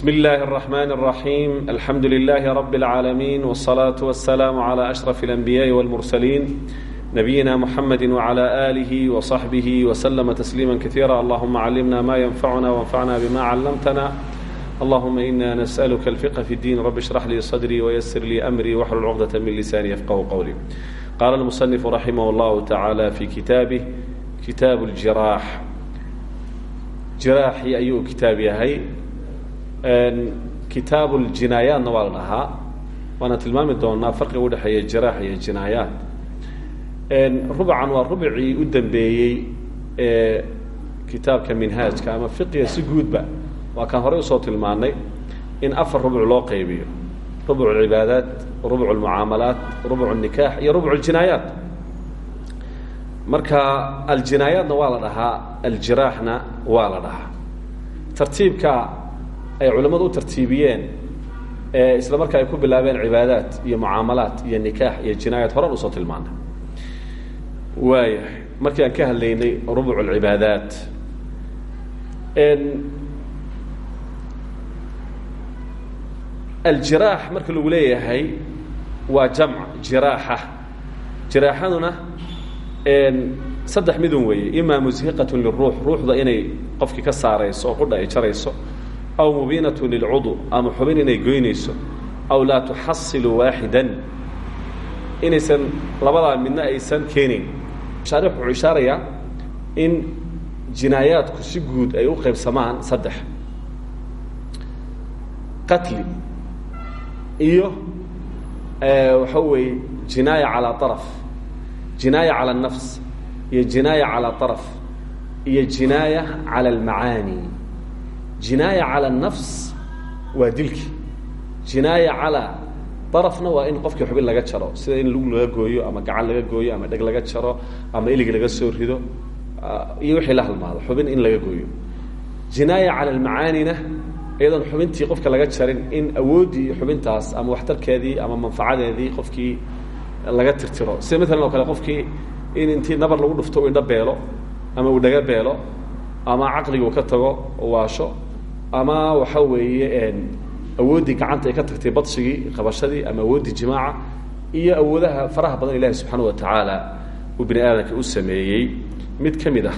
بسم الله الرحمن الرحيم الحمد لله رب العالمين والصلاة والسلام على أشرف الأنبياء والمرسلين نبينا محمد وعلى آله وصحبه وسلم تسليما كثيرا اللهم علمنا ما ينفعنا وانفعنا بما علمتنا اللهم إنا نسألك الفقه في الدين رب اشرح لي صدري ويسر لي أمري واحلل عقدة من لساني يفقه قولي قال المصنف رحمه الله تعالى في كتابه كتاب الجراح جراحي أيو كتاب يهي kitaabu ljinaayaatna waa la dhahaa waana tilmaami doonaa farqiga udhexeeya jiraax iyo jinaayaat rubucan waa rubicii u dambeeyey ee kitaabka minhaajka ama fiqiga si guudba. Waa kaan horey u soo tilmaanay in afar rubuc loo qaybiyo. Rubuc alcibaadaat rubuc almucaamalaat rubuc nikaax iyo rubuc ljinaayaat marka aljinaayaatna waa la dhahaa aljiraaxna waa la dhahaa tartiibka ay culimmadu u tartiibiyeen ee isla markaa ay ku bilaabeen cibaadaat iyo mucaamalaat iyo nikaax iyo jinaayaat horan u soo tilmaanay. Waaya markii aan ka hadlaynay rubuc اlcibaadaat aljiraax marka lagu leeyahay waa jamc jiraaxa. Jiraaxaduna saddex midun weeye. Imaa mushiqat liruux ruuxda inay qofkii ka saarayso qudha ay jarayso aw mubiinatu lilcudu ama xubin inay goynayso aw laa tuxasilu waaxidan inaysan labadaa midna aysan keenayn shaarix wuxuu ishaarayaa in jinaayaadku si guud ay u qaybsamaan saddex qatli iyo waxa weeye jinaaya calaa araf jinaaya cala alnafs iyo jinaaya calaa araf iyo jinaaya cala almacaani jinaaya calى الnafs waa dilki jinaaya calى darafna waa in qofkii xubin laga jaro sida in lug laga gooyo ama gacan laga gooyo ama dheg laga jaro ama ilig laga soo rido iyo wixii la halmaado xubin in laga gooyo jinaaya calى اlmacaanina iyadoon xubintii qofka laga jarin in awooddii xubintaas ama waxtarkeedii ama manfacadeedii qofkii laga tirtiro sida maalan oo kale qofkii in intii nabar lagu dhufto u indho beelo ama uu dhaga beelo ama caqligu ka tago waasho ama waxa weeye awooddii gacanta ay ka tagtay badsigii qabashadii ama awooddii jimaaca iyo awoodaha faraha badan ilaahi subxaana wa tacaala uu bini u sameeyey. Mid ka ah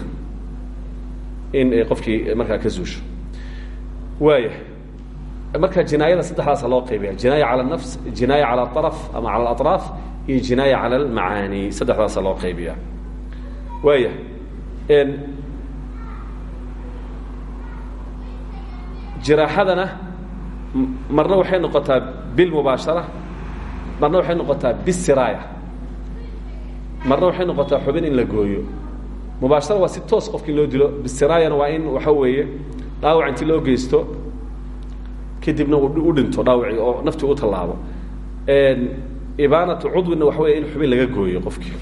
in eh, qofkii markaa ka zuusho. Waaya marka jinaayada saddexdaasa loo qaybaya jinaaya cala nafs jinaaya cala araf ama cala alaطraaf iyo jinaaya cala almacaani. Saddexdaasa loo qaybiya waaya jiraaxadana marna waxay noqotaa bilmubaashara marna waxay noqotaa bisiraaya marna waxay noqotaa xubin in la gooyo. Mubaashara waa si toos qofkii loo dilo bisiraayana waa in waxa weeye dhaawac loo geysto kadibna u dhinto dhaawacii oo naftii u tallaabo. Ibaanatu cudwina waxa weya in xubin laga gooyo qofkii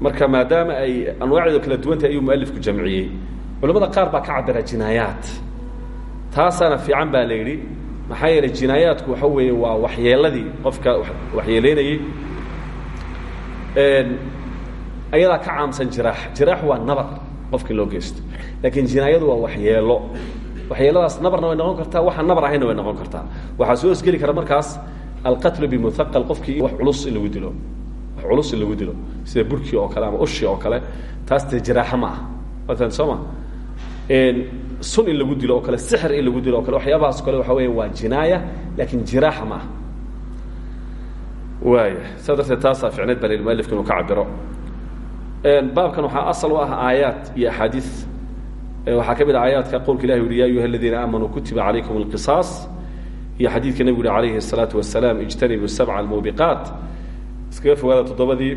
marka maadaama ay anwaacdeedu kala duwantah ayuu mualifku jamciyey culamada qaar baa ka cabira jinaayaat taasaana fiican baa la yidhi. Maxaa yeelay jinaayaatku waxa weeye waa waxyeeladii qofka waxyeeleynayey ayadaa ka caamsan jiraax jiraax waa nabar qofkii loo geysto. Laakiin jinaayadu waa waxyeelo waxyeeladaas nabarna way noqon kartaa waxaan nabar ahaynna way noqon kartaa. Waxaa soo hosgeli kara markaas alqatlu bimuhaqal qofkii wax culus in lagu dilo. Wax culus in lagu dilo. Sida burkii oo kale ama ushi oo kale. Taas dee jiraaxa ma ah waatan soo ma sun in lagu dilo oo kale sixir in lagu dilo o kale waxyaabahaas o kale waxa weya waa jinaaya laakin jiraaxa ma aha. Waaya saa darteed taasaa ficneed baa la yidhi mualifka inuu ka cabiro baabkan waxaa asal u ah aayaad iyo axaadiis. Waxaa ka mid a aayaadka qowlka ilahi yuhi ya ayuha aladiina aamanuu kutiba calaykum alqisaas. Iyo xadiidka nebigu yuhi alayhi الsalaatu wasalaam ijtanibu sabca almuubiqaat iskaga fogaada toddobadii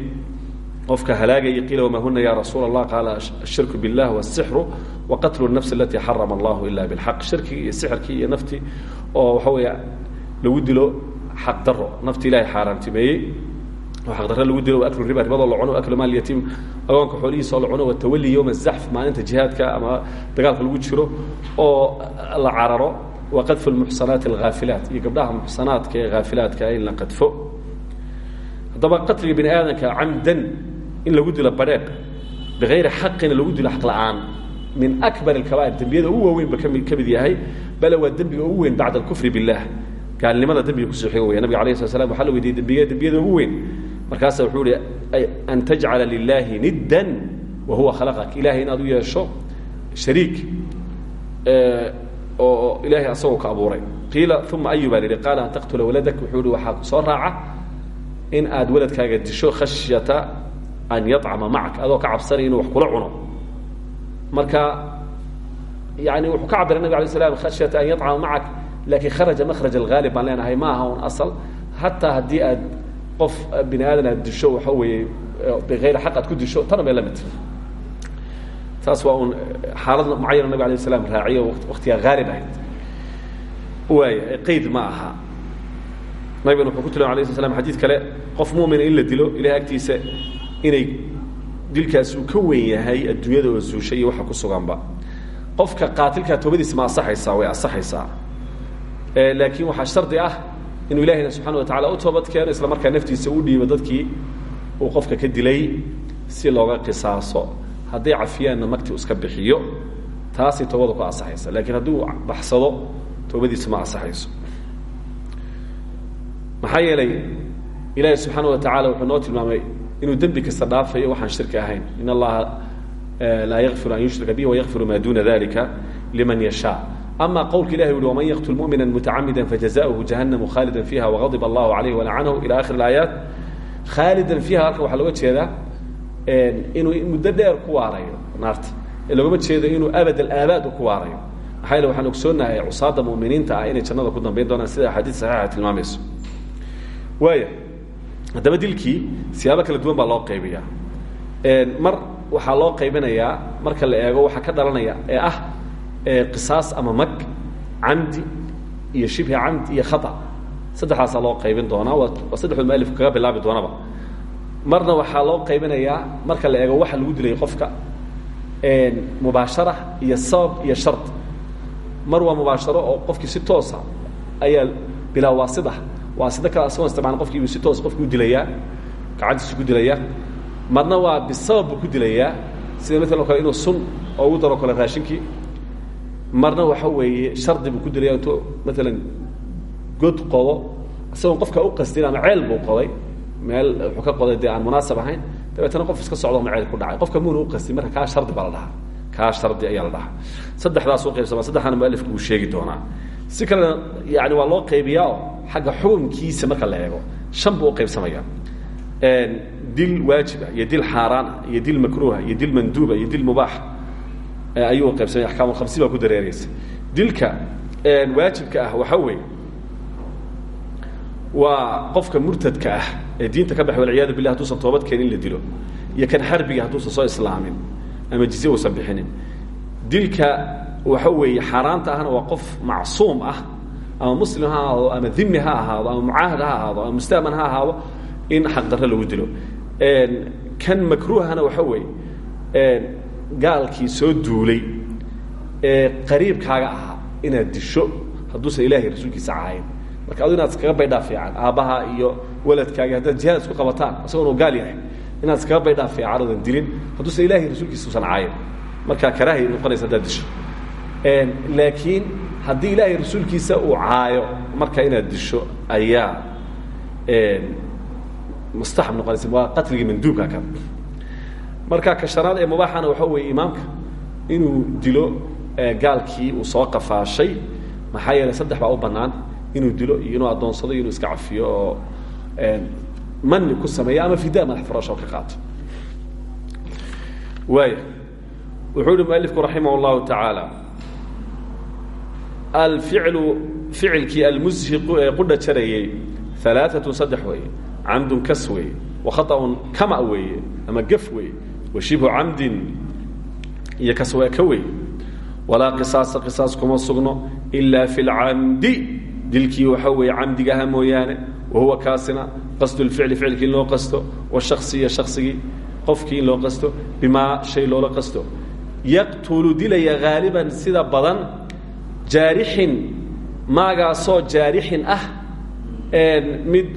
qofka halaagaya qiila wama huna ya rasuula allah qaala ashirku biاllah wالsixru waqatlu الnafs alati xarama allahu ila bاlxaq shirkigii iyo sixirkii iyo naftii oo waxa weeya lagu dilo xaq daro nafti ilahay xaaraantimeeyey oo xaqdarre lagu dilo aklu riba ribadoo la cuno aklu maal yatiim agoonka xoolihiisa oo la cuno watawali yowma zaxf maalinta jihaadka ama dagaalka lagu jiro oo la cararo wa qadfu lmuxsanaati alghaafilaat iyo gabdhaha muxsanaadka ee haafilaadka in la qadfo haddaba qatliga bini aadamka camdan in lagu dilo badheeq bikayri xaqina lagu dilo xaq la'aan. Min akbar اkabaa'ir dembiyada ugu waaweyn ba kami ka mid yahay bale waa dembiga ugu weyn bacda alkufri biاllah gaalnimada dembiga ku soo xigo weya nabiga alayh slat slam waxa la weydiiyey dembiga dembiyada ugu weyn. Markaasa wuxuu ihi an tajcala lilahi niddan wa huwa khalaqak. Ilahay inaad u yeesho shariik oo ilahay asagoo ka abuuray. Qiila uma ayu baa la yihi qaala an taqtula waladak wuxuu ihi waxaa soo raaca in aad waladkaaga disho khashyata an yacama macak adoo ka cabsanay inuu wax kula cuno. Marka yani wuxuu ka cabiray nabig alay slam khashyata an yacama macak laakiin kharaja makraj alghaalib baan leenahay ma aha un asal. Hataa haddii aad qof bini aadan aad disho waxa weeye bikayri xaq aad ku disho tana bay la mid taas waa un xaalad mucayana nabig alayh slam raaciyo waktigaa haalib ahayd. Waaya qayd ma aha nabigana wuxuu ku tilmaamay alay sl slam xadid kale qof mumina in la dilo ilahay agtiisa inay dilkaasi uu ka weyn yahay adduunyada oo zuushay iyo waxa ku suganba. Qofka qaatilkaa toobadiisa ma asaxaysaa way asaxaysaa. Laakiin waxaa shardi ah inuu ilahayna subxana wa tacala u toobad keeno isla markaa naftiisa u dhiibo dadkii uu qofka ka dilay si looga qisaaso. Hadday cafiyaanna magti iska bixiyo taasay toobada ku asaxaysa. Lakiin haddii uu baxsado toobadiisa ma asaxayso maxaa yeelay ilaahi subxaana watacala wuxuu noo tilmaamay inuu dembi kasta dhaafayo waxaan shirki ahayn. In allaha eh, laa yakfiru an yushrika bih wayakfiru maa duna dalika liman yashaa ama qowlka ilahi u hi yaqtul mumina mutacamida fajazaؤhu jahanam khaalida fiha waqadib allahu alayh walacanhu ila akhir اaayaat khaalidan fiha halkan waxaa looga jeedaa eh, inuu muddo dheer ku waarayo naarta. Loogama jeedo inuu abad alaabaad ku waarayo. Maxaa waxaan ogsoonahay cusaada muminiinta ah inay jannada ku dambayn doonaan sida axaadiis saxiixa tilmaamayso waaya haddaba dilkii siyaabo kala duwan baa loo qaybiyaa. Mar waxaa loo qaybinayaa marka la eego waxaa ka dhalanaya ee ah qisaas ama mag camdi iyo shibhi camdi iyo khata. Saddexdaasaa loo qaybin doonaa waa saddexood mualifku kaga bilaabi doonaba. Marna waxaa loo qaybinayaa marka la eego waxa lagu dilay qofka mubaashara iyo sabab iyo shard mar waa mubaasharo oo qofkii si toosa ayaa bilaa waasida waasida kale asagoo isticmaala qofkiibu si toos qofki u dilayaa gacantiisu ku dilayaa. Marna waa bisabab buu ku dilayaa sida maalan o kale inuu sun ugu daro kale raashinkii. Marna waxa weeye shardi buu ku dilaya intuu maalan god qodo isagoon qofka u qastin ama ceel buu qoday. Meel wuxuu ka qoday dee aan munaasab ahayn. Dabeetana qof iska socdo ama ceel ku dhacay. Qofka muuna u qastin marka kaa shardi baa la dhahaa. Kaa shardi ayaa la dhahaa. Saddexdaas u qaybsama saddexdana mualifku uu sheegi doonaa si kalena yani waa loo qaybiyaa xagga xukunkiisa marka la eego. Shan buu u qaybsamaya. Dil waajiba iyo dil xaaraana iyo dil makruuha iyo dil manduuba iyo dil mubaax ayuu qaybsamaya axkaam khamsi baa ku dareereysa dilka waajibka ah waxa weeye waa qofka murtadka ah ee diinta ka baxay walciyaadu billah haduusan toobad keenin in la dilo iyo kan xarbiga hadduusan soo islaamin ama jizye uusan bixinin. Dilka waxa weeye xaaraanta ahna waa qof macsuum ah ama muslim ha ahaado ama dhimi ha ahaado ama mucaahad ha ahaado ama musta'man ha ahaado in xaqdarre lagu dilo. Kan makruuhana waxa weeye gaalkii soo duulay ee qariibkaaga ahaa inaad disho hadduusan ilahay rasuulkiisa cahayn marka adu inaad iskaga baydhaa fiican aabbaha iyo waladkaagi haddaad jihaad isku qabataan isagoon gaal yahay inaad iskaga baydhaa fiican oodan dilin hadduusan ilahay rasuulkiisa usan cahayn markaa karaahay noqonaysa haddaad disho laakiin haddii ilaahay rasuulkiisa uu caayo marka inaad disho ayaa mustaxab noqonaysa waa qatligii manduubka kan marka ka shanaad ee mubaaxana waxa weeye imaamka inuu dilo gaalkii uu soo qafaashay maxaa yeelay saddex baa u bannaan inuu dilo inuu addoonsado inuu iska cafiyo oo mani ku sameeyo ama fida madax furasho ka qaato. Waaya wuxuu yihi mualifku raximah tacaala alficlu ficilkii almushiqu ee qudha jarayey alaaatun saddex weeye camdun kas weeye wakhaطa'un kama weeye ama gaf weeye wa shibhu camdin iyo kaswaaka weeye walaa qisaasa qisaas kuma sugno ilaa fi lcamdi dilkii waxaa weeye camdiga aha mooyaane wahuwa kaasina qasdu lficli ficilkii in loo qasto washasiya shaksigii qofkii in loo qasto bimaa shay loola qasto yaqtulu dilaya haaliban sida badan jaarixin maagaasoo jaarixin ah mid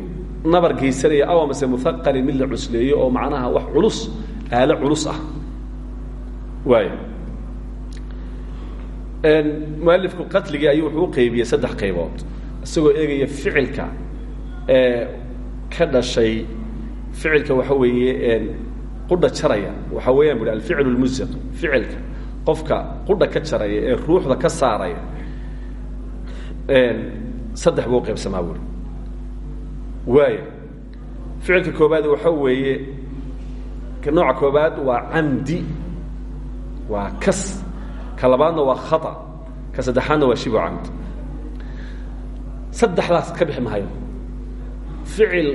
nabar geysanaya aw amase muaqalin mid la cusleeyo oo macnaha wax culus aalo culus ah. Waay mualifku qatligii ayuu wuxuu uqeybiyey saddex qaybood. Isagoo eegaya ficilka ka dhashay ficilka waxa weeye qudha jaraya. Waxaa weeyaan bu alficlu lmusiq ficilka. Qofka qudha ka jaraya ee ruuxda ka saaraya saddex buu uqaybsamaa buuri waaya ficilka koobaad waxa weeye nooca koobaad waa camdi waa kas ka labaadna waa khata ka saddexaadna waa shibu camd. Saddexdaas ka bixi mahayo ficil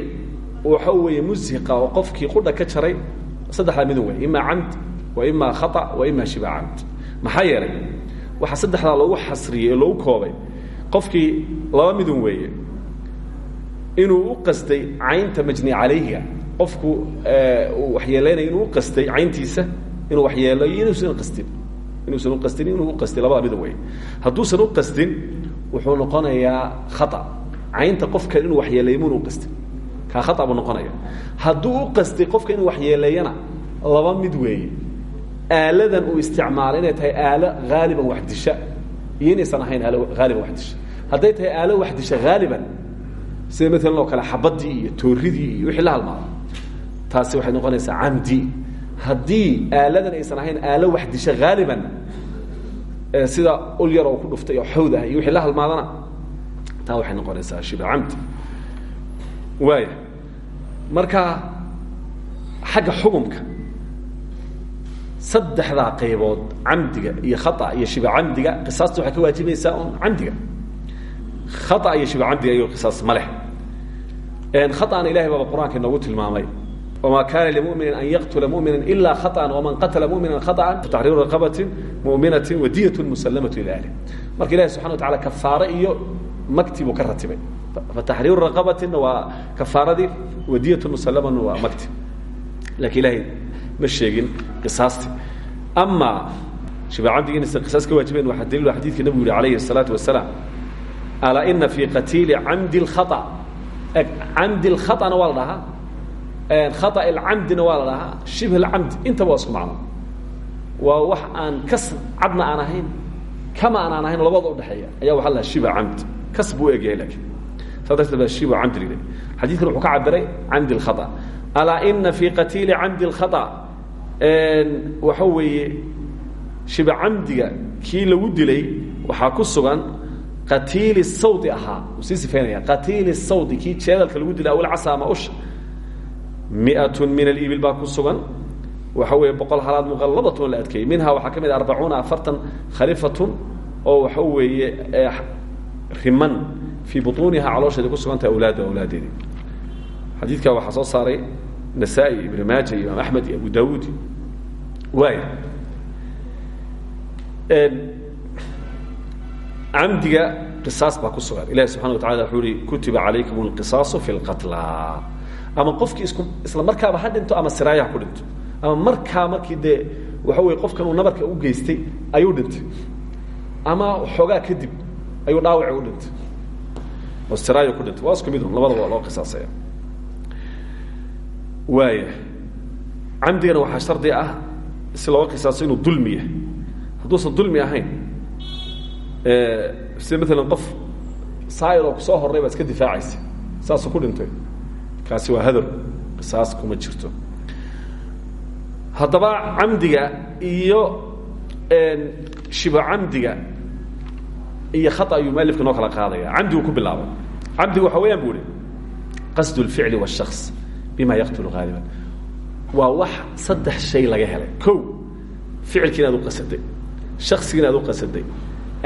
waxa weeye musiqa oo qofkii qudha ka jaray saddexdaa midun wey ima camd wa ima khata wa ima shiba camd. Maxaa yeelay? Waxaa saddexdaa loogu xasriyey oo loogu koobay qofkii laba midun weeye inuu u qasday caynta majni calayhiga qofku uu waxyeelaynaya inuu uqastay cayntiisa inuu waxyeelayo inuusan qastin inuusan uqastin inuu uqastay labada midun wey hadduusan uqastin wuxuu noqonayaa khata. Caynta qofka inuu waxyeeleeyo muna uqastin kaa khata buu noqonaya hadduu u qastay qofka inuu waxyeeleeyana laba mid weeye aaladan uu isticmaalay inay tahay aalo haaliban wax disha iyo inaysan ahayn aalo haaliban wax disha. Hadday tahay aalo wax disha haaliban sida maalan oo kale xabadii iyo tooridii iyo wixii la halmaado taasi waxay noqonaysaa camdi. Haddii aaladan aysan ahayn aalo wax disha haaliban sida ul yar oo ku dhuftay oo xawd ah iyo wixii la halmaadana taa waxay noqonaysaa shiba camdi. Waaya marka xagga xukumka saddexdaa qaybood camdiga iyo khaa iyo shiba camdiga qisaasta waxay ka waajibaysaa un camdiga khaa iyo shiba camdiga iyo qisaas ma leh. Khaana ilahay baaba qur'aanka tilmaamay. Wma kana limumini an yaqtula mumina ila khaطan wman qatla mumina khaطan taxriiru raqabati muminati wadiyat musalamatu ila ahlih marka ilahi subxana wa taala kafaare iyo makti buu ka ratibay. Fataxriiru raqabatina waa kafaaradii wadiyat musalamana waa makti. Lakin ilahay ma sheegin qisaasti ama shiba cabdigi inaysan qisaas ka waajibayn waxaa daliil xadidka nabigu yihi alayhi الsalaaةu wasalaam alaa ina fii qatiili camdi الkhaطأ camdi اlkhaطأna waa la dhahaa khaطأ اlcamdina waa la dhahaa shibh اlcamdi intaba waa isku macno waa wax aan kas cadna aan ahayn kama aan aan ahayn labada udhexeeya ayaa waxa la dhaha shiba camd kas buu egyahay lakin saa darteed baa shiba camdi la xadidkan wuxuu ka cabiray camdi اlkhaطأ alaa ina fii qatiili camdi اlkhaطأ waxa weeye shiba camdiga lagu dilay waxaa ku sugan qatiili sawdi ahaa. Uu sii sawdi kii jeedalka lagu dilay awlcasa ama usha. Miatun min alibil baa ku sugan. Waxa weeye boqol halaad muqalladatun la adkeeyey. Minhaa waxaa ka mid a arbacuuna afartan khalifatun oo waxa weeye riman fii butuuniha caloosheeda ku sugantah awlaada awlaadeedii xadiidka waxaa soo saaray maaja iyo imaam axmed iyo abu dawuud waaya camdiga qisaas baa ku sugan ilahi subxana wa tacala wuxuu ihi kutiba calaykum اlqisaasu fi اlqatla ama qofkii isku isla markaaba ha dhinto ama siraaya ha ku dhinto ama markaa markii dee waxa weye qofkan uu nabarka u geystay ayuu dhintay ama xoogaa kadib ayuu dhaawaci u dhintay oo siraayo ku dhintay waa isku mid un labadaba waa loo qisaasaya waaya camdigana waxaa shardi ah si looga qisaaso inuu dulmi yahay hadduusan dulmi ahayn sida maalan qof saayir oo kusoo horray baa iska difaacaysa saasuu ku dhintay kaasi waa hadar qisaas kuma jirto haddaba camdiga iyo shibo camdiga iyo khata ayuu mualifka noo kala qaadaya camdigu ku bilaabay camdigu waxa weeyaan bu uhi qasdu اlficli wالshaks bima yaqtulu haaliban waa wax saddex shay laga helay. Ko ficilki inaad u qasaday shaksiga inaad u qasaday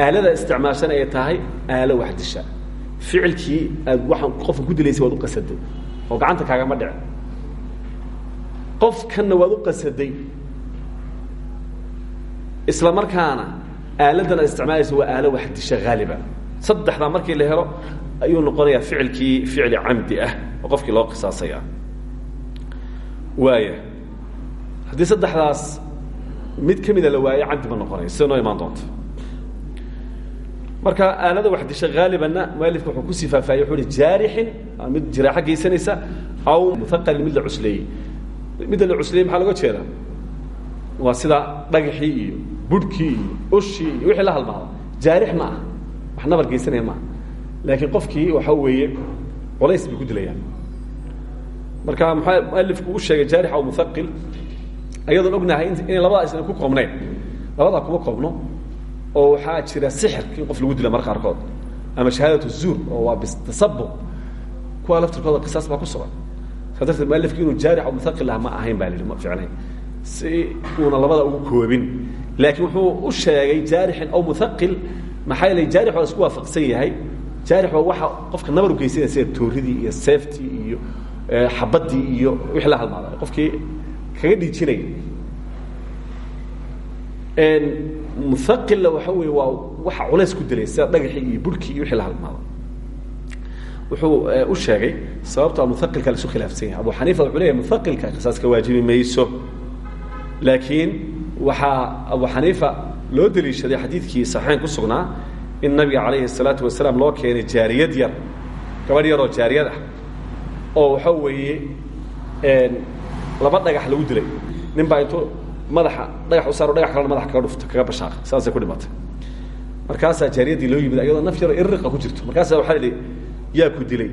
aalada isticmaashan ay tahay aalo wax disha. Ficilkii aad waxaan qofka ku dilaysay waad u qasaday oo gacanta kaagama dhicin qofkanna waad u qasaday isla markaana aaladan isticmaalaysa waa aalo wax disha haaliba saddexdaa markii la helo ayuu noqonayaa ficilkii ficli camdi ah oo loo qisaasaya waaya haddii saddexdaas mid ka mida la waayo camdi ma noqonaya sida noo imaan doonta marka aalada wax disha haalibanna mualifka wuxuu ku sii faafahiyey wuxuu uhi jaarixin. Mid jiraaxo geysanaysa aw muhaqalin mid la cusleeyey midda la cusleeyey maxaa loga jeedaa? Waa sida dhagaxii iyo budhkii iyo ushii iyo wixii la halmaada. Jaarix ma aha. Wax nabar geysanaya maaha laakiin qofkii waxa weeye culays bay ku dilayaan marka mualifku u sheegay jaarix aw muthaqil? Ayadoon ognahay inay labadaa isna ku koobnayn. Labadaa kuma koobno oo waxaa jira sixirka in qof lagu dila mar qaarkood. Ama shahaadat zuur oo waa bitasabub kuwa laftirkooda qisaas baa ku sugan. Saa darteed inuu jaarix aw muthaqil ah ahayn baa la ma si uuna labada ugu koobin. Laakiin wuxuu u sheegay jaarixin aw muthaqil maxaa yeelay jaarix waa isku waafaqsan yahay. Jaarix waa waxa qofka nabar u geysanaya sida seeftii iyo xabadii iyo wixii la halmaada qofkii kaga dhiijinaya muthaqilla waxa weeye waa waxa culays ku dilay sida iyo burhkii iyo la halmaada wuxuu u sheegay sababta muthaqilka laisu khilaafsan yahay. Abu xaniifa wuxuu leeyahy muthaqilka qisaaska waajibi mayso. Laakiin waxaa abu xaniifa loo deliishaday xadiidkii saxiixayn ku sugnaa in nabiga calayhi الsalaatu wasalaam loo keenay jaariyad yar gabadh yaroo jaariyad ah oo waxa weeye laba dhagax lagu dilay. Nin baa intuu madaxa dhagax u saaro dhagax kalena madaxa kaga dhufta kaga bashaaqa. Saasay ku dhimatay. Markaasaa jaariyaddii loo yimid ayadoo naf yaroo irriqa ku jirto. Markaasaa waxaa la idhi yaa ku dilay.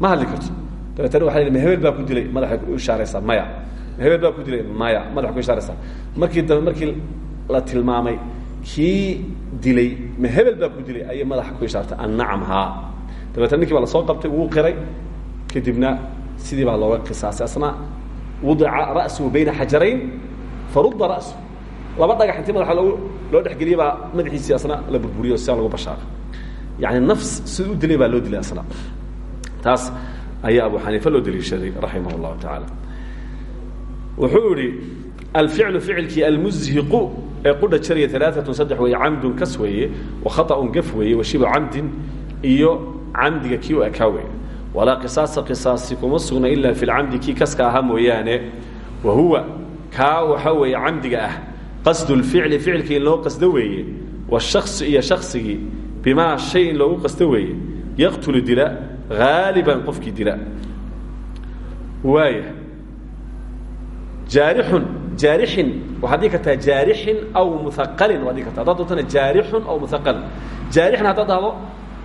Ma hadli karto. Dabeetana waxa la yidhi ma hebel baa ku dilay. Madaxay u ishaaraysaa maya. Ma hebel baa ku dilay. Maya. Madaxa ku ishaaraysaa. Markii dambe markii la tilmaamay kii dilay ma hebel baa ku dilay ayay madaxa ku ishaartay. Annacam haa. Dabeetna ninkii baa la soo qabtay wuu qiray kadibna sidii baa looga qisaasay. Asna wadica ra'suhu bayna xajarayn farudda ra'su. Laba dhagax intii madaxa loogu loo dhexgeliyey baa madaxiisii asna la burburiyo siaa lagu bashaaqay yani nafs siduu u dilay baa loo dilay asna. Taas ayaa abu xaniifa loo daliishaday raximah اllahu tacaala. Wuxuu idhi alficlu ficilkii almuzhiqu ee qudha jaraya alaaatun saddex weeye camdun kas weeye wa khaطa'un gaf weeye wa shibu camdin iyo camdiga kii u ekaa weeye walaa qisaasa qisaasi kuma sugna ila fi lcamdi kii kaska ahaa mooyaane. Wa huwa kaa waxa weeye camdiga ah qasdu lficli ficilkii in loo qasdo weeye washasi iyo shaksigii bimaa shay in qasto weeye yaqtulu dila haaliban qofkii dila. Waaya jaarixun jaarixin waxaad dhigi kartaa jaarixin aw muaqalin waad dhigi karta haddaad aw muaqalin jaarixin haddaad dhahdo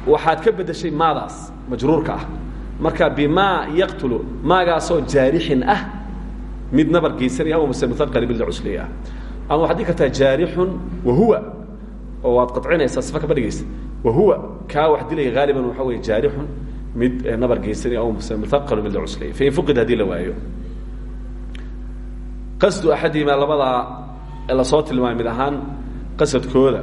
waxaad ka beddeshay maadaas majruurka ah marka bimaa yaqtulu maagaasoo jaarixin ah mid nabar geysanaya ama mase muaqali mid la cusleeya ama waxaad dhigi kartaa jaarixun wahuwa oo waad qacinaysaa sifa kama dhigaysa wahuwa kaa wax dilaya haaliban waxa weeye jaarixun mid nabar geysanaya ama mase muaqalu mid la cusleeya fain fuqid haddii la waayo. Qasdu axadihimaa labadaa la soo tilmaamay mid ahaan qasadkooda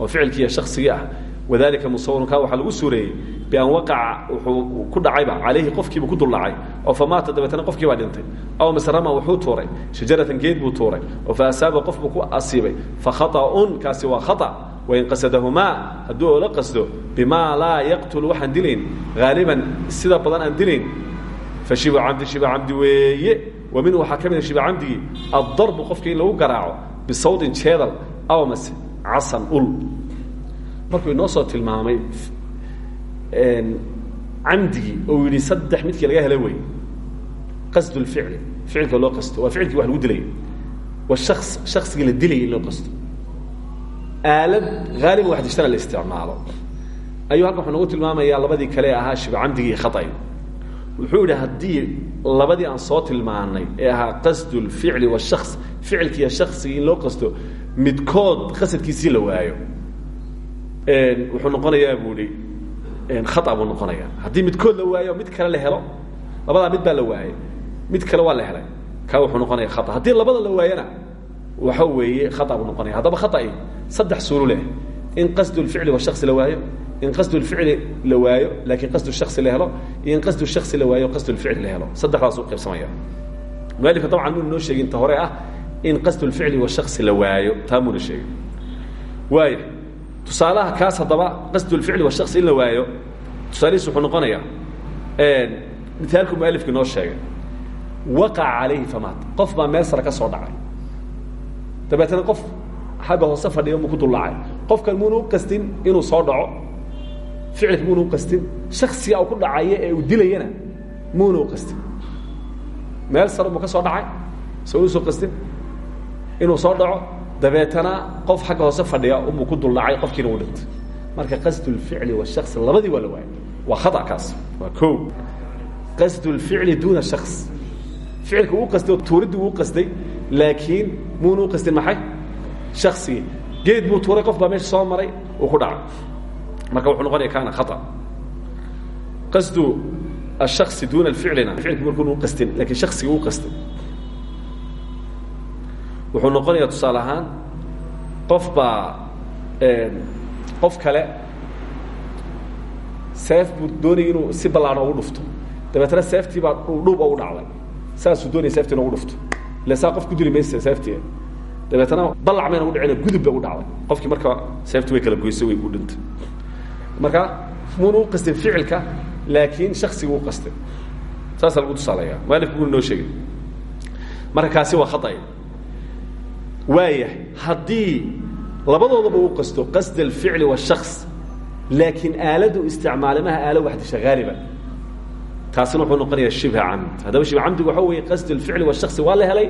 oo ficilkii iyo ah wadalika musawirun kaa waxaa lagu suureeyey bian waqaca wuxuu ku dhacayba calayhi qofkiibu ku dul dhacay oo fa maata baa dhintay. Aw masrama wuxuu tuuray. Shajaratan geed buu tuuray. Oo fa asaaba qof ku asiibay. Fa khaطa'un kaasi waa khata. Wain qasadahumaa hadduu oola qasdo bimaa laa yaqtulu waxaan dilayn. Haaliban sida badan aan dilayn. Fa shibu camdi shiba camdi weeye. Wa minhu waxaa mida shiba camdigii addarbu qofkii in lagu garaaco bisawdin jeedal aw mase casan ul markuu inoo soo tilmaamay camdigii oo yidhi saddex midkii laga hela wey qasdu lficli ficilka loo qasto waa ficilkii wax lagu dilay washaks shaksigii la dilayay in loo qasto. Aalad haaliban wax dishtana la isticmaalo. Ayuu halkan wuxuu nagu tilmaamayaa labadii kale ahaa shiba camdigii iyo khaطay wuxuu yidhi haddii labadii aan soo tilmaanay ee ahaa qasdu lficli washaks ficilki iyo shaksigii in loo qasto midkood qasadkiisii la waayo wuxuu noqonayaa buu ihi khaa buu noqonayaa. Haddii midkood la waayo mid kale la helo. Labadaa mid baa la waayey mid kale waa la helay. Ka wuxuu noqonaya khaa haddii labada la waayana waxa weeye khaa buu noqonaya haddaba khaai saddex suulu leh. In qasdu lficli washasi la waayo in qasdu lficli la waayo laakiin qasdu shasi la helo iyo in qasdu shasi la waayo qasdu lficli la helo. Saddexdaas u qaybsamaya. Mualifka dabcan muna noo sheegin ta hore ah in qasdu lficli washasi la waayo. Taa muna sheegin waaya tusaalaha kaas haddaba qasdu lficli washasi in la waayo. Tusaalihiis wuxuu noqonayaa mithaalku mualifki noo sheegay waqaca calayhi famaat qof baa meel sare ka soo dhacay. Dabeetana qof xagga hoose fadhiyo mu ku dullacay qofkan muuna u qastin inuu soo dhaco. Ficilka muuna u qastin shaksiga uu ku dhacaya ee uu dilayana muuna u qastin. Meel sare muu ka soo dhacay? Soo u soo qastin? Inuu soo dhaco dabeetana qof agga hoose fadhiya unbuu ku duldhacay qofkiina uu dhintay marka qasdulficli washasi labadii waa la waayay. Waa khaakaas waa o qasdulficli duuna shaks ficilka uu qastay oo tuuridii uu qastay laakiin muuna u qastin maxay? Shaksigii geed buu tuuray qof baa meesha soo maray uu ku dhacay. Marka wuxuu noqonaya kaana khaa qasdu ashasi duuna ficlina ficilki markuuna u qastin laakiin shaksiga u qastay wuxuu noqonayaa tusaale ahaan qof baa qof kale seef buu doonayay inuu si ballaano ugu dhufto. Dabeetna seeftii baa dhuub ugu dhacday. Saasuu doonaya seefti in ugu dhufto. Ila saa qof ku dili maysa seeftii dabeetna ballac mayna u dhicin gudub bay u dhacday. Qofkii marka seeftii way kala goysay way u dhintay. Marka muuna u qastin ficilka laakiin shaksiga u qastay. Saasaa lagu tusaalaya maalifku guri noo sheegay? Marka kaasi waa khaطأ waaya haddii labadoodaba u qasto qasd الficli والshaks laakiin aaladu isticmaale maha aalo waxdisha haaliba taasina wuxuu noqonaya shibha camd haddaba shibha camdigu waxa weeye qasd الficli والshasi waa la helay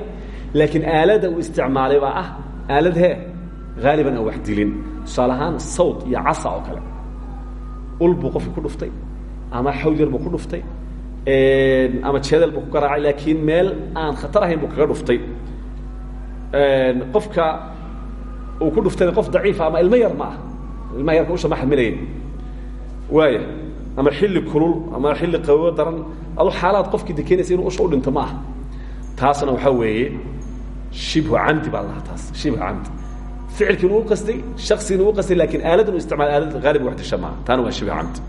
laakiin aalada uu isticmaalay baa ah aalad he haaliban aan wax dilin tusaale ahaan sawt iyo casa oo kale ul buu qofkii ku dhuftay ama xawdyar buu ku dhuftay ama jeedal buu ku garaacay laakiin meel aan khatar ahayn buu kaga dhuftay qofka uu ku dhuftayna qof daciifa ama ilmo yar ma ah ilmaha yarka usha ma xadminayn waaya ama xilli kulul ama xilli qabobo daran adu xaalaad qofkii dekenaysa inuu usha u dhinto ma aha. Taasna waxaa weeye shibhu camdi baa lahaa taas shibhu camdi ficilkiina u qastay shaksigiina u qastay laakiin aaladdan u isticmaal aalad haalib wax disha maaha taana waa shibhu camdi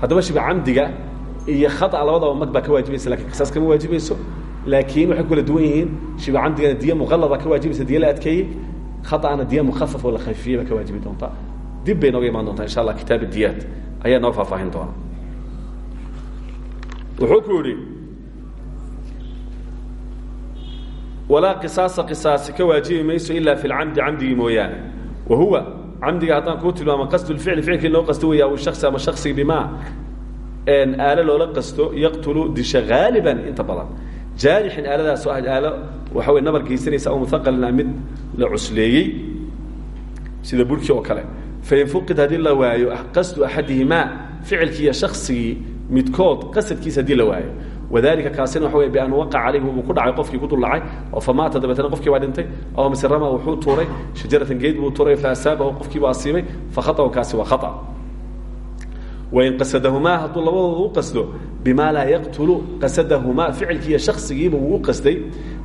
haddaba shibha camdiga iyo khata labadaba mag baa ka waajibaysa laakiin qisaas kama waajibayso laakiin waxay ku kala duwan yihiin shibha camdigana diya muqallada ka waajibaysa diya la adkeeyey khaطأna diya mukhafaf oo la khafifiyey baa ka waajibi doontaa dib bay nooga imaan doontaa insha allah kitaab diyaat ayaa noo faahfaahin doona wuxuu ku yihi walaa qisaasa qisaasi ka waajibi mayso ila fi lcamdi camdigii mooyaane wa huwa camdiga haddaan kuu tilmaamo qasd ficli ficilkii loo qasto weya aw shasi ama shaksiga bimaa aalo loola qasto yaqtulu disha haaliban inta badan jaarixin aaladaasoo ah aalo waxa wey nabar geysanaysa aw muaqalin mid la cusleeyey sida burkii oo kale. Fain fuqid haddii la waayo qasdu axadihimaa ficilkii iyo shaksigii midkood qasadkiisa haddii la waayo. Wadalika kaasina waxa wey bian waqaca calayhi uu ku dhacay qofkii ku duldhacay oo famaata dabeetna qofkii baa dhintay aw wuxuu tuuray shajaratan geed buu tuuray faasaabahu qofkii baa asiibay fakhaطahu kaasi waa khaa wain qasadahumaa hadduu labadooda u qasdo bimaa laa yaqtulu qasadahumaa ficilkii iyo shaksigiiba wuu qasday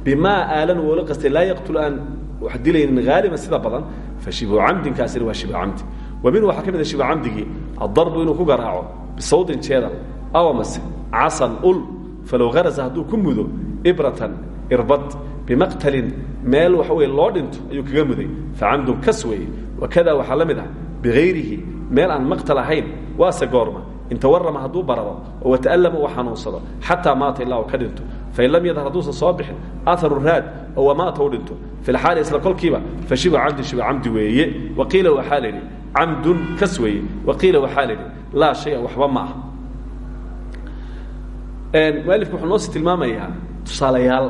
bimaa aalan woola qastay laa yaqtulu aan wax dilaynin haaliban sida badan fa shibhu camdin kaasina waa shibhu camdi wa minhu waxaa ka mid a shibhu camdigii addarbu inuu ku garaaco bisawdin jeedal aw amase casan ul falow haraza hadduu ku mudo ibratan irbad bimaqtalin meel waxa wey loo dhinto ayuu kaga muday facamdun kas weeye wakada waxaa la mid ah bigayrihi meel aan maqtal ahayn waase goorma in tawarama hadduu bararo oo wata'allama uu xanuunsado xataa maata ilaa uu ka dhinto fain lam yadhar hadduusan soo bixin aharu raad oo wamaata u dhinto fi lxaali isla kolkiiba fa shibu camdi shibu camdi weeye waqiila waxaa la yidhi camdun kas weeye waqiila waxaa la yidhi laa shaya waxba ma ah mualifku wuxuu noo sii tilmaamayaa tusaalayaal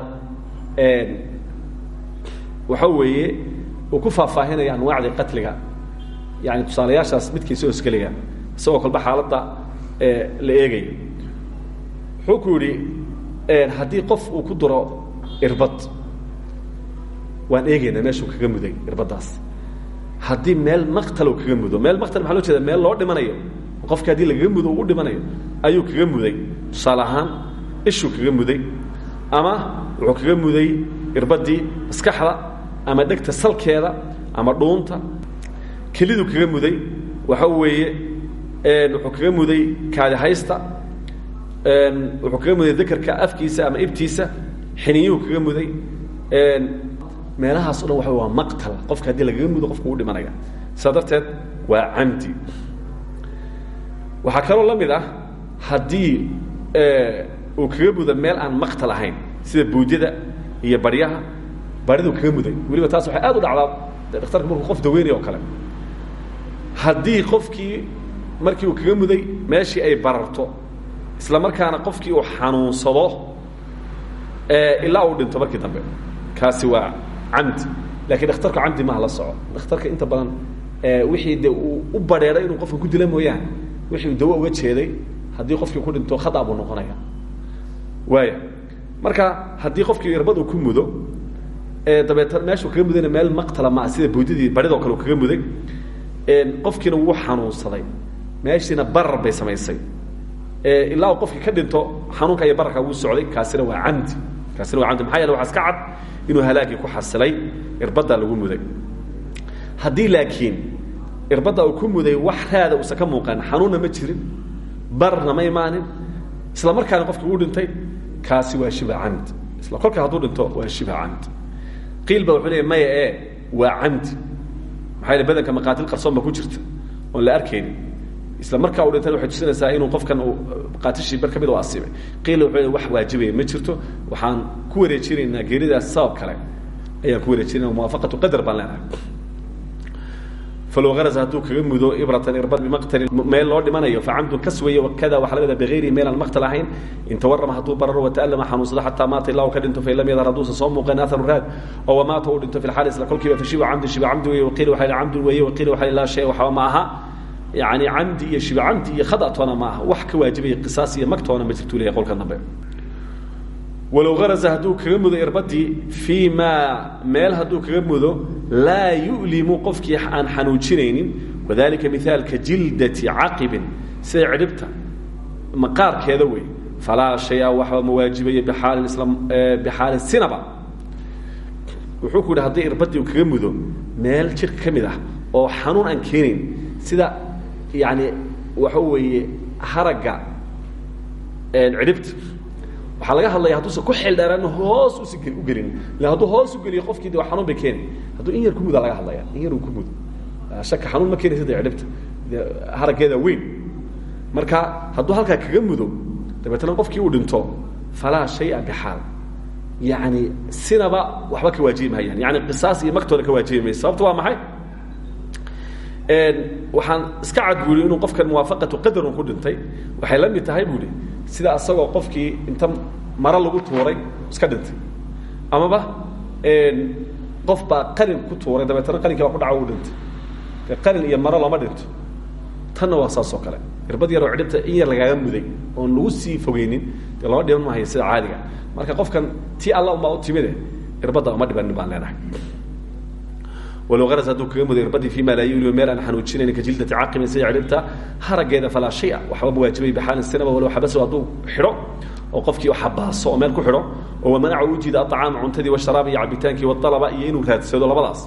waxa weeye uu ku faahfaahinaya anwaacdii qatliga. Yani tusaalayaashaas midkiisa hosgelaya isagoo kolba xaaladda la eegayo wuxuu ku yidhi haddii qof uu ku duro irbad waan eegaynaa meeshuu kaga muday irbaddaas. Haddii meel maqtal kaga mudo meel maqtal maxaa loo jeeda meel loo dhimanayo. Qofki haddii lagaga mudo uu u dhimanayo ayuu kaga muday. Tusaale ahaan ishuu kaga muday ama wuxuu kaga muday irbaddii maskaxda ama dhegta salkeeda ama dhuunta keliduu kaga muday waxa weeye wuxuu kaga muday kaadihaysta wuxuu kaga muday dakerka afkiisa ama ibtiisa xiniyuhu kaga muday meelahaas o dhan waxa waa maqtal. Qofka haddii lagaga mudo qofka u dhimanaya sidaa darteed waa camdi waxaa kaloo la mid ah haddii uu kaga mudo meel aan maqtal ahayn sida buudyada iyo baryaha bariduu kaga muday. Weliba taas waxay aad u dhacdaa dhakhtarka markuu qof daweynaya oo kale. Haddii qofkii markii uu kaga muday meeshii ay bararto isla markaana qofkii uu xanuunsado ilaa uu dhinto markii dambe kaasi waa camdi. Lakin dhakhtarku camdi maha la soco. Dhakhtarka inta badan wixii de uu u bareeray inuu qofka ku dila mooyaane wixii dawo uga jeeday haddii qofkii ku dhinto khada buu noqonaya waaya marka haddii qofkii irbad uu ku mudo dabeetna meeshuu kaga mudayna meel maqtala maa sida boodidii baridoo kale kaga muday. Qofkiina wuu xanuunsaday. Meeshiina barar bay samaysay. Ilaa qofkii ka dhinto xanuunka iyo bararka wuu socday kaasina waa camdi kaasina waa camdi maxaa yeele waxa iska cad inuu halaagii ku xasilay irbaddaa lagu muday. Haddii laakiin irbadda uu ku muday wax raada uusan ka muuqan xanuunna ma jirin bararna ma imaanin isla markaana qofkii uu dhintay kaasi waa shiba camdi isla kolka hadduu dhinto waa shiba camdi qiil ba wuxuu leeya maya ee waa camdi maxaa yeele badanka maqaatil qarsoon ba ku jirta oon la arkaynin isla markaa uu dhintana waxay tusinaysaa inuu qofkan uu qaatishii bar ka mid u asiibay qiila wuxuu leeya wax waajibaya ma jirto. Waxaan ku wareejinaynaa geeridaas sabab kale. Ayaan ku wareejinayna muwaafaqatu qadar baan leenahay falow aras hadduu kaga mudo ibratan irbad bimaqtalin meel loo dhimanayo facamdun kas weeye wakada waxa lamida bigayrihi meel aan maqtal ahayn in tawarama hadduu bararo wata'allama xanuunsado xataa maata ilaa uu ka dhinto fain lam yadhar hadduusan soo muuqan aharu raad oo wamaata uu dhinto fi lxaali isla kolkiiba fashiba camdi shiba camdi weeye waqiila waxa camdun weeye waqiila waxa laa shay waxba ma aha yani camdi iyo shiba camdi iyo khadatoona ma aha wax ka waajibaya qisaas iyo magtoona ma jirtuu leeyahy qolka dambe walow araza hadduu kaga mudo irbadii fii maa meel hadduu kaga mudo laa yu'limu qofkii aan xanuujinaynin wadalika mihaalka jildati caqibin sida cidhibta maqaarkeeda wey falaa shaya waxba ma waajibaya biaalin isla bixaalin sinaba wuxuu ku yidhi uu kaga mudo meel jirka ka oo xanuun aan keenayn sida yani waxa weeye haragga cidhibta waxaa laga hadlaya hadduusan ku xildheeran hoos usi u gelin. Ila hadduu hoos u geliyo qofkii de xanuun bay keeni hadduu in yar ku muda laga hadlaya. In yar uu ku mudo shaka xanuun ma keenaysa de cidhibta de haraggeeda weyn. Marka hadduu halkaa kaga mudo dabeetna qofkii uu dhinto falaa shaya bixaal. Yani sinaba waxba ka waajibi mahayaan yani qisaas iyo magtooda ka waajibi maysa sababto waa maxay? Waxaan iska cad bu i inuu qofkan muwaafaqatu qadarun ku dhintay. Waxay la mid tahay bu i sida asagoo qofkii inta maro lagu tuuray iska dhintay amaba qof baa qalin ku tuuray dabeetna qalinkii baa ku dhaca u dhintay. De qalin iyo maro looma dhinto tanna waa saas oo kale. Irbad yaroo cidhibta in yar lagaaga muday oon lagu sii fogeynin dee lama dhiban mahayo sida caadiga. Marka qofkan ti alla unbaa u timide irbadda uma dhibanin baan leenahay walow aras hadduu kaga muday irbadii fii ma laa yuliu meel aan xanuujinayn ka jildati caaqimin sida ciribta harageeda falaa shaya waxba mawaajibay bixaalin sinaba walow xabaso hadduu xidho oo qofkii xabaaso oo meel ku xidho oo wamanaca u jiida aطacaama cuntadii washaraaba iyo cabitaankii waalaba iyo inuu raadsado labadaas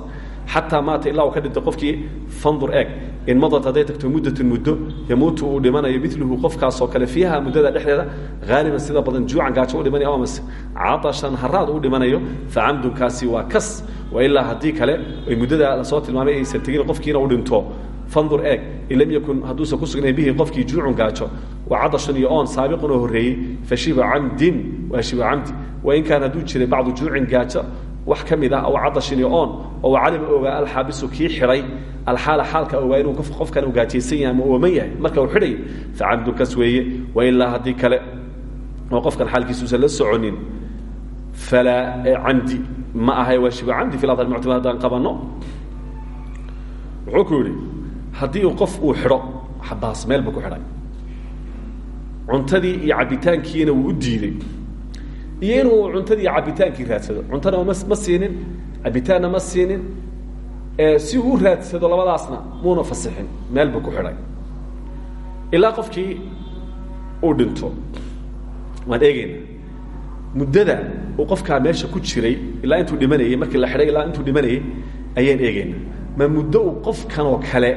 xataa maata ilaa uu ka dhinto qofkii fandur eeg in madad hadday tagto muddatun muddo yamuutu uu dhimanayo miluhu qofkaasoo kale fiiha muddada dhexdeeda haaliban sida badan juucan gaajo u dhimanayo amase caashan haraad u dhimanayo facamdunkaasi waa kas wailaa haddii kale ay muddada la soo tilmaamay aysan tegin qofkiina u dhinto. Fandur eeg in yakun hadduusan ku sugnayn bihi qofkii juucun gaajo. Wa cadashan iyo oon saabiqun oo horreeyey fa shiba camdin waa shiba camdi wain kaana hadduu jiray bacdu juucin gaajo wax ka ah aw cadashin iyo oon oo calima ogaa alxaabisu kii xidhay alxaala xaalka ogaa inuu qofkan u gaajaysan yahay ama ooman yahay. Marka uu xidhay fa camdun kas weeye wailaa haddii kale qofkan xaalkiisuusan la soconin falaa camdi ma ahay waa shiba camdi fi adhar muctamad haddaan qabanno. Wuxuu ku yidhi haddii qof uu xidho xabaas meel buu ku xidhay. Cuntadii iyo cabitaankiina wuu u diiday. Iyo inuu cuntadii iyo cabitaankii raadsado. Cuntana ma ma siinin cabitaanna ma siinin. Si uu raadsado labadaasna muuna fasixin meel buu muddada uu qofkaa meesha ku jiray ilaa intuu dhimanayey markii la xidhay ilaa intuu dhimanayey ayaan eegeyna ma muddo uu qofkan oo kale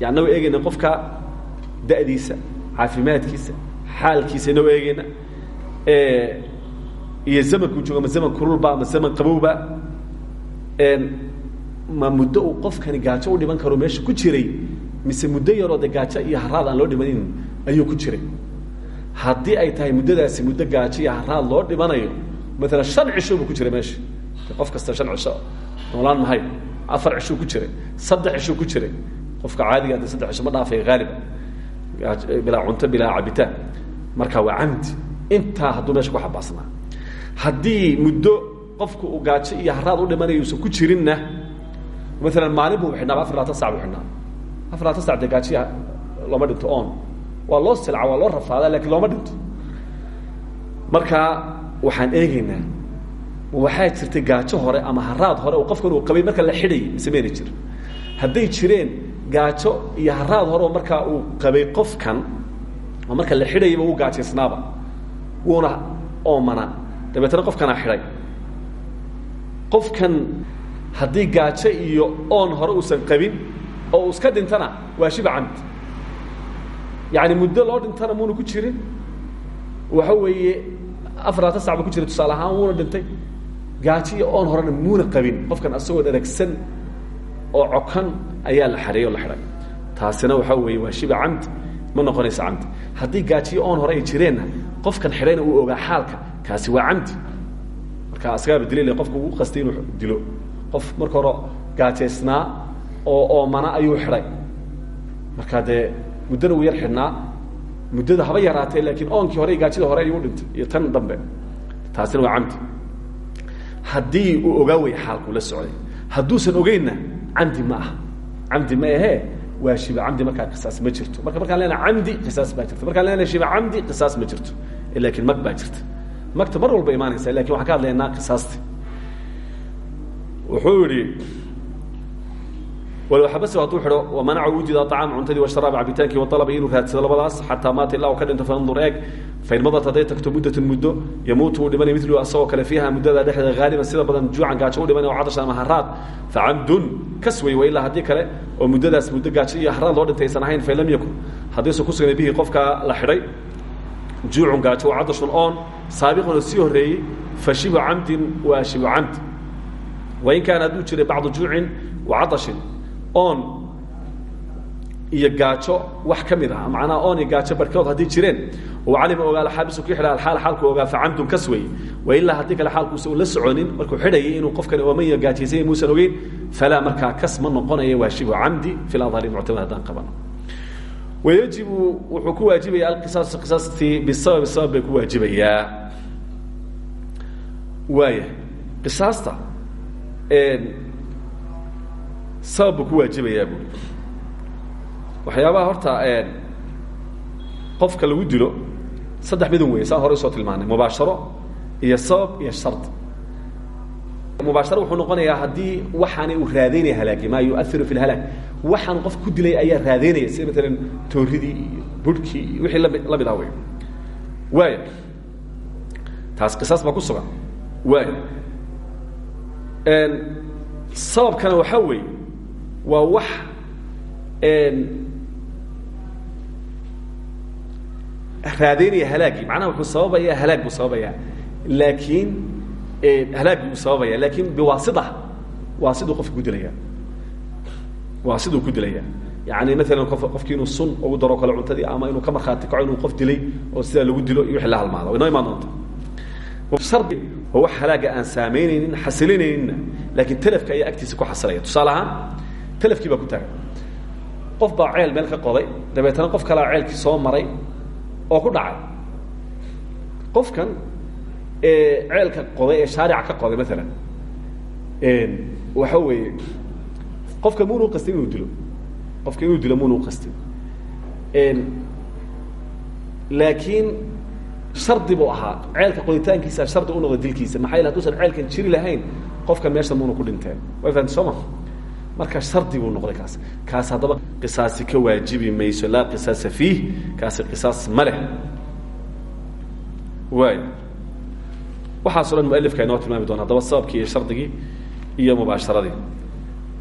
yani nagoo eegeyna qofka da'diisa caafimaadkiisa xaalkiisa inagoo eegeyna iyo zamankuu joogo ma zaman kululba ama zaman qabowba ma muddo uu qofkani gaajo u dhiman karo meesha ku jiray mise muddo yaroo de gaajo iyo haraad aan loo dhimanin ayuu ku jiray haddii ay tahay muddadaasi muddo gaajo iyo haraad loo dhimanayo maalan shan cisho buu ku jiray meesha qof kasta shan cisho. Noolaan mahay. Afar cishuu ku jiray. Saddex cishuu ku jiray. Qofka caadiga de saddex cisho ma dhaafay haaliba bilaa cunto bilaa cabitaan. Marka waa camdi intaa hadduu meesha ku xabaasnaa haddii muddo qofku uu gaajo iyo haraad u dhimanayo usan ku jirinna maalan maalin buu afar labaatan sac buu afar labaatan sac dee gaajiya looma dhinto on waa loo silca waa loo rafaadaa lakiin looma dhinto. Marka waxaan eegaynaa waxaa jirtay gaajo hore ama haraad hore oo qofkan uu qabay marka la xidhayay mise mayna jir. Hadday jireen gaajo iyo haraad hore oo markaa uu qabay qofkan oo marka la xidhayaba uu gaajaysnaaba. Wuuna oomanaa dabeetna qofkanaa xidhay. Qofkan haddii gaajo iyo oon hore uusan qabin oo iska dhintana waa shiba camd yani muddo loo dhintana muuna ku jirin? Waxa weeye afar labaatan sac ba ku jira tusaale ahaan wuuna dhintay. Gaajo iyo oon horena muuna qabin. Qofkan asagoo dharagsan oo cokan ayaa la xareeyey o la xidhay. Taasina waxaa weeye waa shiba camdi ma noqonaysa camdi haddii gaajiyo oon hore ay jireenna qofkan xidhayna uu ogaa xaalka. Kaasi waa camdi marka asagaaba dilil qofka uu qastay inuu dilo. Qof marka hore gaajaysnaa oo oomana ayuu xidhay. Marka dee muddana uu yar xidhnaa muddada haba yaraatee laakiin oonkii hore gaajida hore ayuu dhintay iyo tan dambe. Taasina waa camdi haddii uu ogaa wey xaalkuu la socday hadduusan ogeynna camdi ma aha. Camdi ma ahee waa shiba camdi markaa qisaas ma jirto. Marka markaan leenaha camdi qisaas baa jirta markaan leenaha shiba camdi qisaas ma jirto. Laakiin mag baa jirta. Magta mar walba imaanaysa laakiin waxaan ka hadlaynaa qisaasti. Wuxuu yihi walow xabasi hadduu xidho wamanaca wujida acaam cuntadii washaraab cabitaankii waalaba inuu raadsado labadaas xataa maata ilaa uu ka dhinto fandur eeg. Fain madat hadday tagto muddatun muddo yamuutu uu dhimanay milu asagoo kale fiiha muddada dhexdeeda sida badan juucan gaajo u dhimanay o cadashan ama haraad facamdun wa ilaa haddii kale oo muddadaas muddo gaajo iyo haraad loo dhintay aysan ahayn yakun haddaysan ku sugnay bihi qofkaa la xidhay juucun gaajo wa cadashun oon saabiqun oo sii horreeyey fa shibu camdin waa shibu camdi wain kaana hadduu wa cadashin oon iyo gaajo wax ka mid ah. Macnaha oon iyo gaajo barhkood haddii jireen. Oo calima ogaa alxaabisu kii xidha alxaal xaalku ogaa facamdun kas wey wa ilaa haddii kale xaalkuusa uu la soconin markuu xidhayay inuu qofkani ooman iyo gaajaysanya muusan ogeyn falaa markaa kas ma noqonaya waa shibu camdi fi ladhari muctamad haddaan qabano wayajibu wuxuu ku waajibaya alqisaas qisaastii bisababi sabab bay ku waajibayaa. Waaya qisaasta sabab buu ku waajibayaa buui waxyaabaha horta qofka lagu dilo saddex midun wey saan horey soo tilmaanay. Mubaasharo iyo sabab iyo shard mubaasharo wuxuu noqonayaa haddii waxaani uu raadeynaya halaagi maa yuairu fi lhalaag waxaan qof ku dilay ayaa raadeynaya sida maalan tooridii iyo burhkii iyo wixii lami la mid ah wey waaya taas qisaas baa ku sugan. Waaya sababkana waxaa weeye waa wax raadeynaya halaagii. Macnaha wuxuu sababaya halaag buu sababaya laakiin halaagii buu sababaya laakiin biwaasida waasiduu qofka ku dilaya. Waasiduu ku dilaya. Yani maalan qof qofkii inuu sun ugu daro kale cuntadii ama inuu ka markhaati kaco inuu qof dilay oo sidaa lagu dilo iyo wixii la halmaado. Way noo imaan doonta shardi waa wax halaaga aan saamaynaynin xasilinayninna. Laakiin telefka ayaa agtiisa ku xasilaya. Tusaale ahaan telefkii baa ku taagan qof baa ceel meel ka qoday dabeetana qof kalea ceelkii soo maray oo ku dhacay. Qofkan ceelka qoday ee shaarica ka qoday maalan waxa weeye qofka muuna u qastin inuu dilo. Qofka inuu dilo muuna u qastin laakiin shardi buu ahaa. Ceelka qoditaankiisa shardi u noqda dilkiisa. Maxaa yele haduusan ceelkan jiri lahayn qofkan meesha muuna ku dhinteen. Way fahamti soo marka shardi buu noqday kaas. Kaas haddaba qisaasi ka waajibi mayso. Laa qisaasa fiih kaasi qisaas ma leh. Waay waxaaso dhan mualifka inoo tilmaami doona haddaba sababkii iyo iyo mubaasharadii.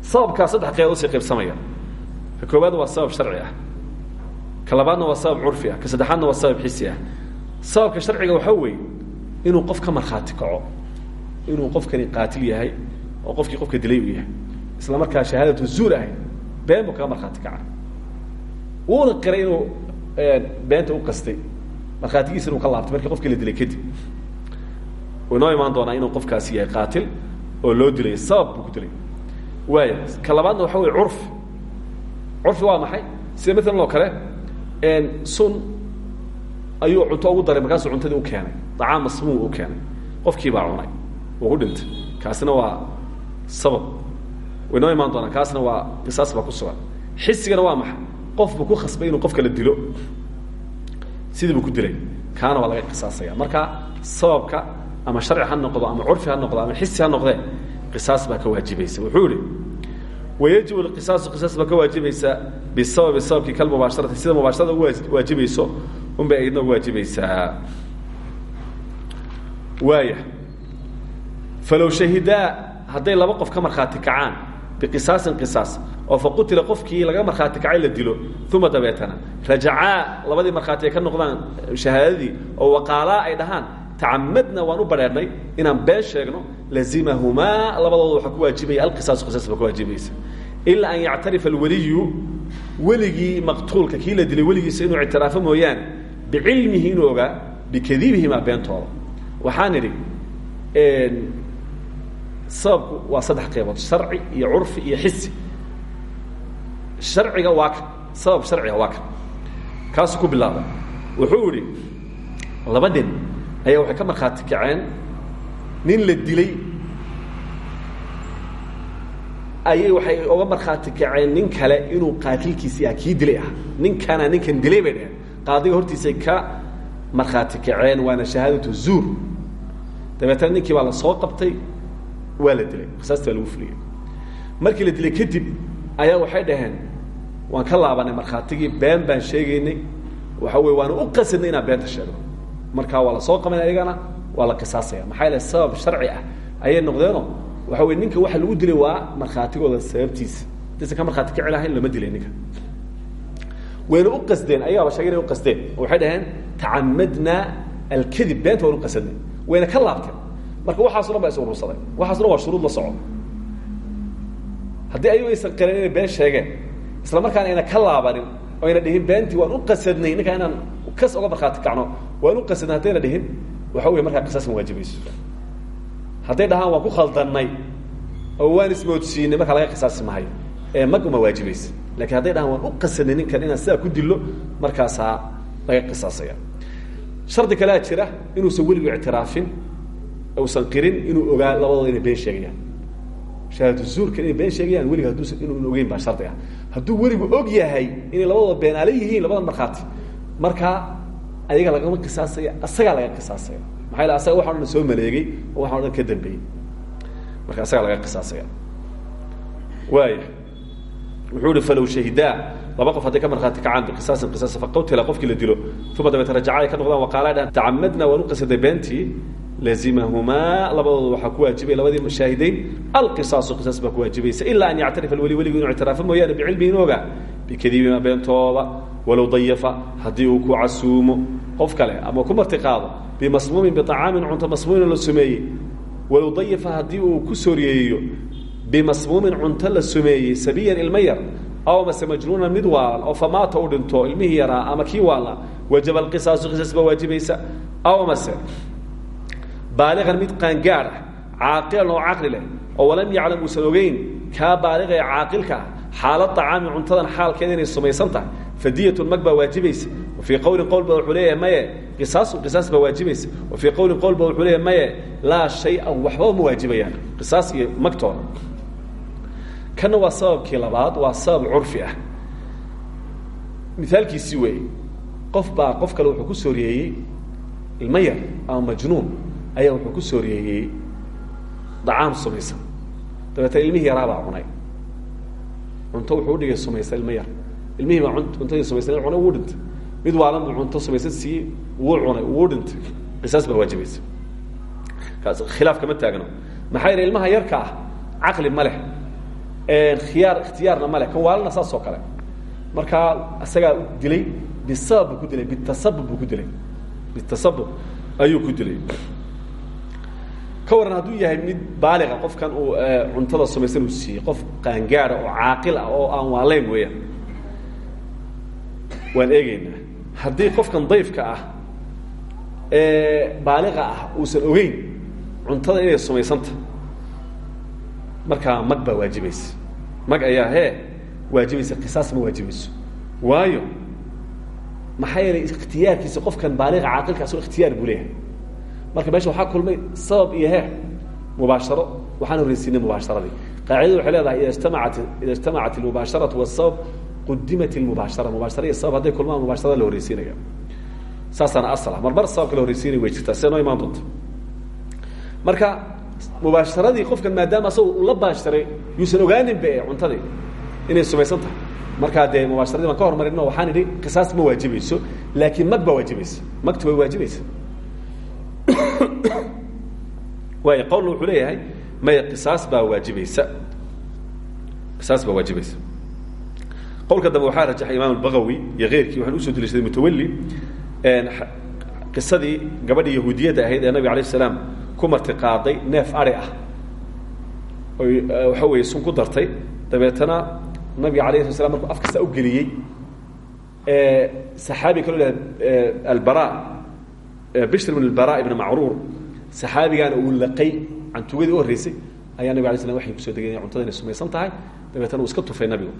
Sababkaa saddex qeyd u sii qaybsamaya. Ka koowaad waa sabab sharci ah. Ka waa sabab curfi ah. Ka saddexaadna waa sabab xisi ah. Sababka sharciga waxaa weeye inuu qof ka markhaati kaco inuu qofkani qaatil yahay oo qofkii qofka dilay uu yahay isla markaa shahaadatu zuur ahay been buu kaga markhaati kaca wuuna qiray inuu beenta u qastay. Markhaatigiisa inuu ka laabtay markii qofkii la dilay kadib. Inoo imaan doonaa inuu qofkaasi yahay qaatil oo loo dilay sabab buu ku dilay. Waaya ka labaadna waxa wey curfi curfi waa maxay? Sida maalan oo kale sun ayuu cunto ugu daray markaasuu cuntadii u keenay. Dacaam masmuum u keenay. Qofkii baa cunay. Uu dhintay. Kaasina waa sabab waynoo imaan doonaa kaasna waa qisaas baa ku sugan. Xisigana waa maxay? Qof buu ku khasbay inuu qof kala dilo. Sidii ku dilay. Kaana waa laga qisaasaya. Marka sababka ama sharci ha noqdo ama curfi ha noqdo ama xisi ha noqdee qisaas baa ka waajibaysa. Wuxuu ihi wayajib اqisaasu qisaas baa ka waajibaysa bisababi sababkii kalmubaasharati sida mubaasharada ugu waajibayso aydna ugu waajibaysaa waaya falow shahidaa hadday laba qof ka markhaati kacaan biqisaasin qisaas oo faqutila qofkii laga markhaati kacay la dilo uma dabeetana rajacaa labadii markhaati ay ka noqdaan shahaadadii oo waqaalaa ay dhahaan tacamadna waan u badheernay inaan been sheegno lazimahumaa labadooda waxaa ku waajibaya alqisaasu qisaas baa ku waajibaysa ilaa an yactarifa alweliyu weligii maqtuulka kii la dilay weligiisa inuu ictiraafo mooyaane bicilmihi inuu ogaa bikadiibihimaa beentooda waxaan idhi sababku waa saddex qaybood sharci iyo curfi iyo xisi. Sharciga waa kan sabab sharciga waa kan kaasuu ku bilaabay. Wuxuu idhi laba nin ayaa waxay ka markhaati kaceen nin la dilay. Ayay waxay oga markhaati kaceen nin kale inuu qaatilkiisii ah kii dilay ah ninkana ninkan dilay bay dheheen qaadiga hortiisay ka markhaati kaceen waana shahaadatu zuur. Dabeetana ninkii baa la soo qabtay waa la dilay qisaastii baa lagu fuliyey markii la dilay kadib ayaa waxay dhaheen waan ka laabanay markhaatigii been baan sheegaynay. Waxa wey waana u qasadnay inaan beenta sheegno markaa waa la soo qaban ayagana waa la qisaasaya. Maxaa yale sabab sharci ah ayay noqdeeno. Waxa wey ninka waxa lagu dilay waa markhaatigooda sababtiisa hadaysan ka markhaati kici lahayn lama dilay ninka. Wayna u qasdeen ayagaaba sheegay u qasdeen. Waxay dhaheen tacamadnaa alkadib beenta waan u qasadnay wayna ka laabteen marka waxaaso dhan baa is urursaday waxaaso dhan waa shuruud la soco. Haddii ayagu aysan qarin inay been sheegeen isla markaana ayna ka laabanin oo ayna dhihin beentii waan u qasadnay ninkaa inaan kas oga markhaati kacno waan u qasadnay haddayna dhihin waxa wey markaa qisaas ma waajibayso. Hadday dhahaan waan ku khaldannay oo waan ismoodsiinay markaa laga qisaasi mahayo ee mag uma waajibaysa lakiin hadday dhahaan waan u qasadnay ninkan inaan sidaa ku dilo markaasaa laga qisaasaya. Shardi kalea jira inuusan weligu ictiraafin usan qirin inuu ogaa labadooda inay been sheegayaan. Shahaadatu zuurka inay been sheegayaan weliga hadduusan inuu ogeyn baa shardi hadduu weligu og yahay inay labadooda beenaale yihiin labadan markhaati markaa ayaga lagama qisaasaya asagaa laga qisaasaya. Maxaa yale asaga dhan soo maleegay oo ka dambeeyey. Marka asagaa laga qisaasaya. Waaya wuxuu falow shahidaa laba qof hadday ka markhaati kacaan biqisaasin qisaas faqawtila qofkii la dilo uma dabeeta rajaca ay ka noqdaan waqaala dhahan tacamadna waan u qasaday lazimahumaa labadooda waxaa ku waajibaya labadii shaahidayn alqisaasu qisaas baa ku waajibaysa ilaa an yactarifa alweli weligu inuu ictiraafo mooyaane bicilmihi in ogaa bikadiibima beentooda walow dayafa haddii uu ku casuumo qof kale ama ku marti qaado bimasmuumin biacaamin cunto masmuumin la sumeeyey walow dayafa haddii uu ku sooriyeeyo bimasmuumin cunto la sumeeyey sabiyan yar aw mase majnuunan mid waalan oo famaata u dhinto ama kii waala wajaba alqisaasu qisaas baa waajibaysa aw mase baaliqan mid qaangaad ah caaqilan oo caqli leh oo walam yaclam uusan ogeyn kaa baaliqa ee caaqilka cuntadan xaalkeeda inay sumaysan tahay fadiyatun mag baa waajibaysa. Wa fii qowlin qowl ba wuxuu leeyahay maye qisaasun qisaas baa waajibaysa. Wa fii qowlin qowl ba wuxuu leeyahay maye laa shay-an waxba ma waajibayaan qisaas iyo waa sababkii labaad waa sabab curfi ah. Mithaalkiisii weeye qof baa qof kale wuxuu ku sooriyeeyey ilma yar ama majnuun ayaa wuxuu ku sooriyeeyey dacaam sumaysan. Dabeetna ilmihii yaraabaa cunay. Cunto wuxuu udhigay sumaysan ilma yar. Ilmihii baa cuntadii sumaysan cunay wuu dhintay. Mid waalan buu sumaysan siiyey wuu cunay wuu dhintay. Qisaas baa waajibaysa khilaaf kama taagno. Maxaa yidhi ilmaha yarka ah caqli ma leh. Khiyaar ikhtiyaarna ma leh. Kan waalana saas oo kale. Markaa isagaa dilay bisabab buu ku dilay bitasabub ku dilay. Bitasabub ayuu ku dilay ka waran yahay mid baaliqa qofkan uu cuntada sumaysan uu siiyey qof qaangaada oo caaqil ah oo aan waalayn weeyaan. Waan eegeynaa haddii qofkan dayfka ah ee baaliqa ah uusan ogeyn cuntada inay sumaysanta markaa mag baa waajibaysa mag ayaa hee waajibaysa qisaas ma waajibayso. Waayo maxaa yeelay ikhtiyaarkiisa qofkan baaliqa caaqilka asoo ikhtiyaar buu marka meesha waxaa kulmay sabab iyo he mubaasharo. Waxaan horreysiinay mubaasharadii qaacidadu waxay leedahay ida ijtamacat ida ijtamacat almubaasharatu wasabab qudimat ilmubaashara mubaashara iyo sabab hadday kulmaan mubaasharada la horreysiinaya saasaana asal ah. Marmar sababka la horreysiinay way jirtaa. Sida noo imaan doonta marka mubaasharadii qofkan maadaama asaga uu la baasharay yuusan ogaanin be cuntadii inay sumaysan tahay. Markaa dee mubaasharadii baan ka hormarino waxaan idhi qisaas ma waajibayso laakiin mag baa waajibaysa magta way waajibaysa waay qowlna wuxuu leeyahay maya qisaas baa waajibaysa qisaas baa waajibaysa qowlka dambe waxaa rajaxay imaam albagawi iyo keyrkii waxaan u soo deliishaday mutawali qisadii gabadhii yahuudiyadda ahayd ee nabig alayh salaam ku marti neef ari ah. Oy waxa weeye sun ku dartay. Dabeetana nabiga alayh sla afkasta u geliyey saxaabi kaloo laha albara bishr bn albara ibn macruur saxaabigaana uu laqay cantugadii u horreysay ayaa nabig alay slam waxay ku soo degay cuntada inay sumaysan tahay. Dabeetana uu iska tufay nabigu.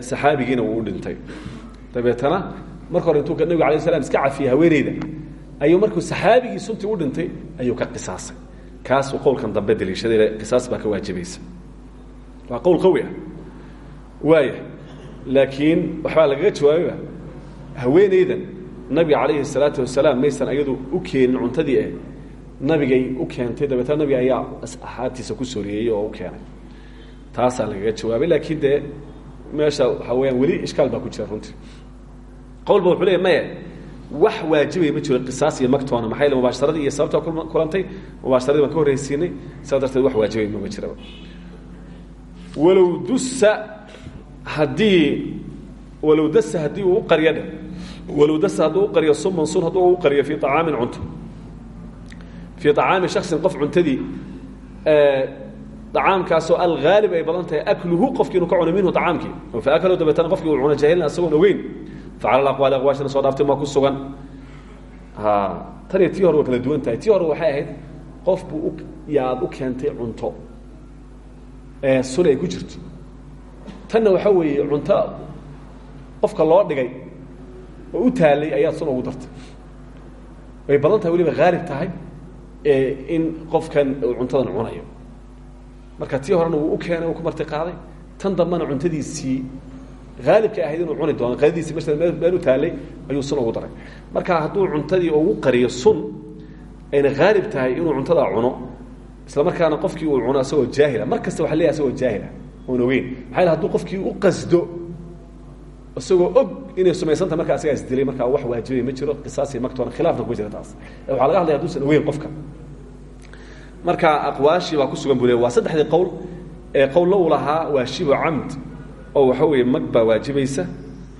Saxaabigiina wuu u dhintay. Dabeetana marka hore intuu nabigu alay slam iska cafiyey haweeneyda ayuu markuu saxaabigii suntii u dhintay ayuu ka qisaasay. Kaasuu qowlkan dambe daliishaday qisaas baa ka waajibaysa waa qowl qawi ah. Waaya laakiin waxbaa lagaga jawaabayba haweeneydan nabiga calayhi salaatu wasalaam maysan ayadu u keenin cuntadii eh. Nabigay u keentay dabeetna nabiga ayaa axaabtiisa ku sooriyey oo u keenay. Taasaa lagaga jawaabay laakiin dee meesha waxaa weyaan weli ishkaal ku jira runtii. Qowlba wuxuu leey maya wax waajibaya ma jiro qisaas iyo magtoona. Maxaa yaele mubaasharadii iyo sababtaa kulantay? Mubaasharadii baan ka horreysiinay saas wax waajibay mama jiraba. Walow dusa haddii walow dasa haddii uu u walow dasa hadduu u qariyo suman sun hadduu u qariyo fii acaamin cunto. Fii acaami shaksin qof cuntadii acaamkaasoo alhaalib ay badan tahay akluhu qofki inuu ka cuno minhu acaamkii oo fa aklahu dabeetana qofkii uu cuno jaahilna isagoon ogeyn fa cala aqwaali aqwaashina soo dhaaftay maa ku sugan. Tan iyo tii hore waa kala duwan tahay. Tii hore waxay ahayd qof buu yaad u keentay cunto sun ay ku jirto. Tanna waxaa weeye cunto qofka loo dhigay oo u taalay ayaad sun ugu dartay. Way badan tahay weliba haalib tahay in qofkan cuntadan cunayo. Marka tii horena wuu u keenay uu ku marti qaaday. Tan dambena cuntadiisii haalibka ahayd inuu cuni doono qadadiisii masa meel u taalay ayuu sun ugu daray. Marka hadduu cuntadii ugu qariyo sun ayna haalib tahay inuu cuntadaa cuno isla markaana qofkii uu cuno asagoo jaahila. Mar kasta waxa leeyahay asagoo jaahila oon ogeyn. Yele haduu qofkii u qasdo isagoo og inay sumaysanta markaa asagaa isdilay markaa wax waajibay ma jiro qisaas iyo magtoona khilaafna kuma jira taas. Waxaa laga hadlaya haduusan ogeyn qofka. Marka aqwaashii baa ku sugan buu le waa saddexdii qowl. Ee qowllo uu lahaa waa shibu camd oo waxa weeye mag baa waajibaysa.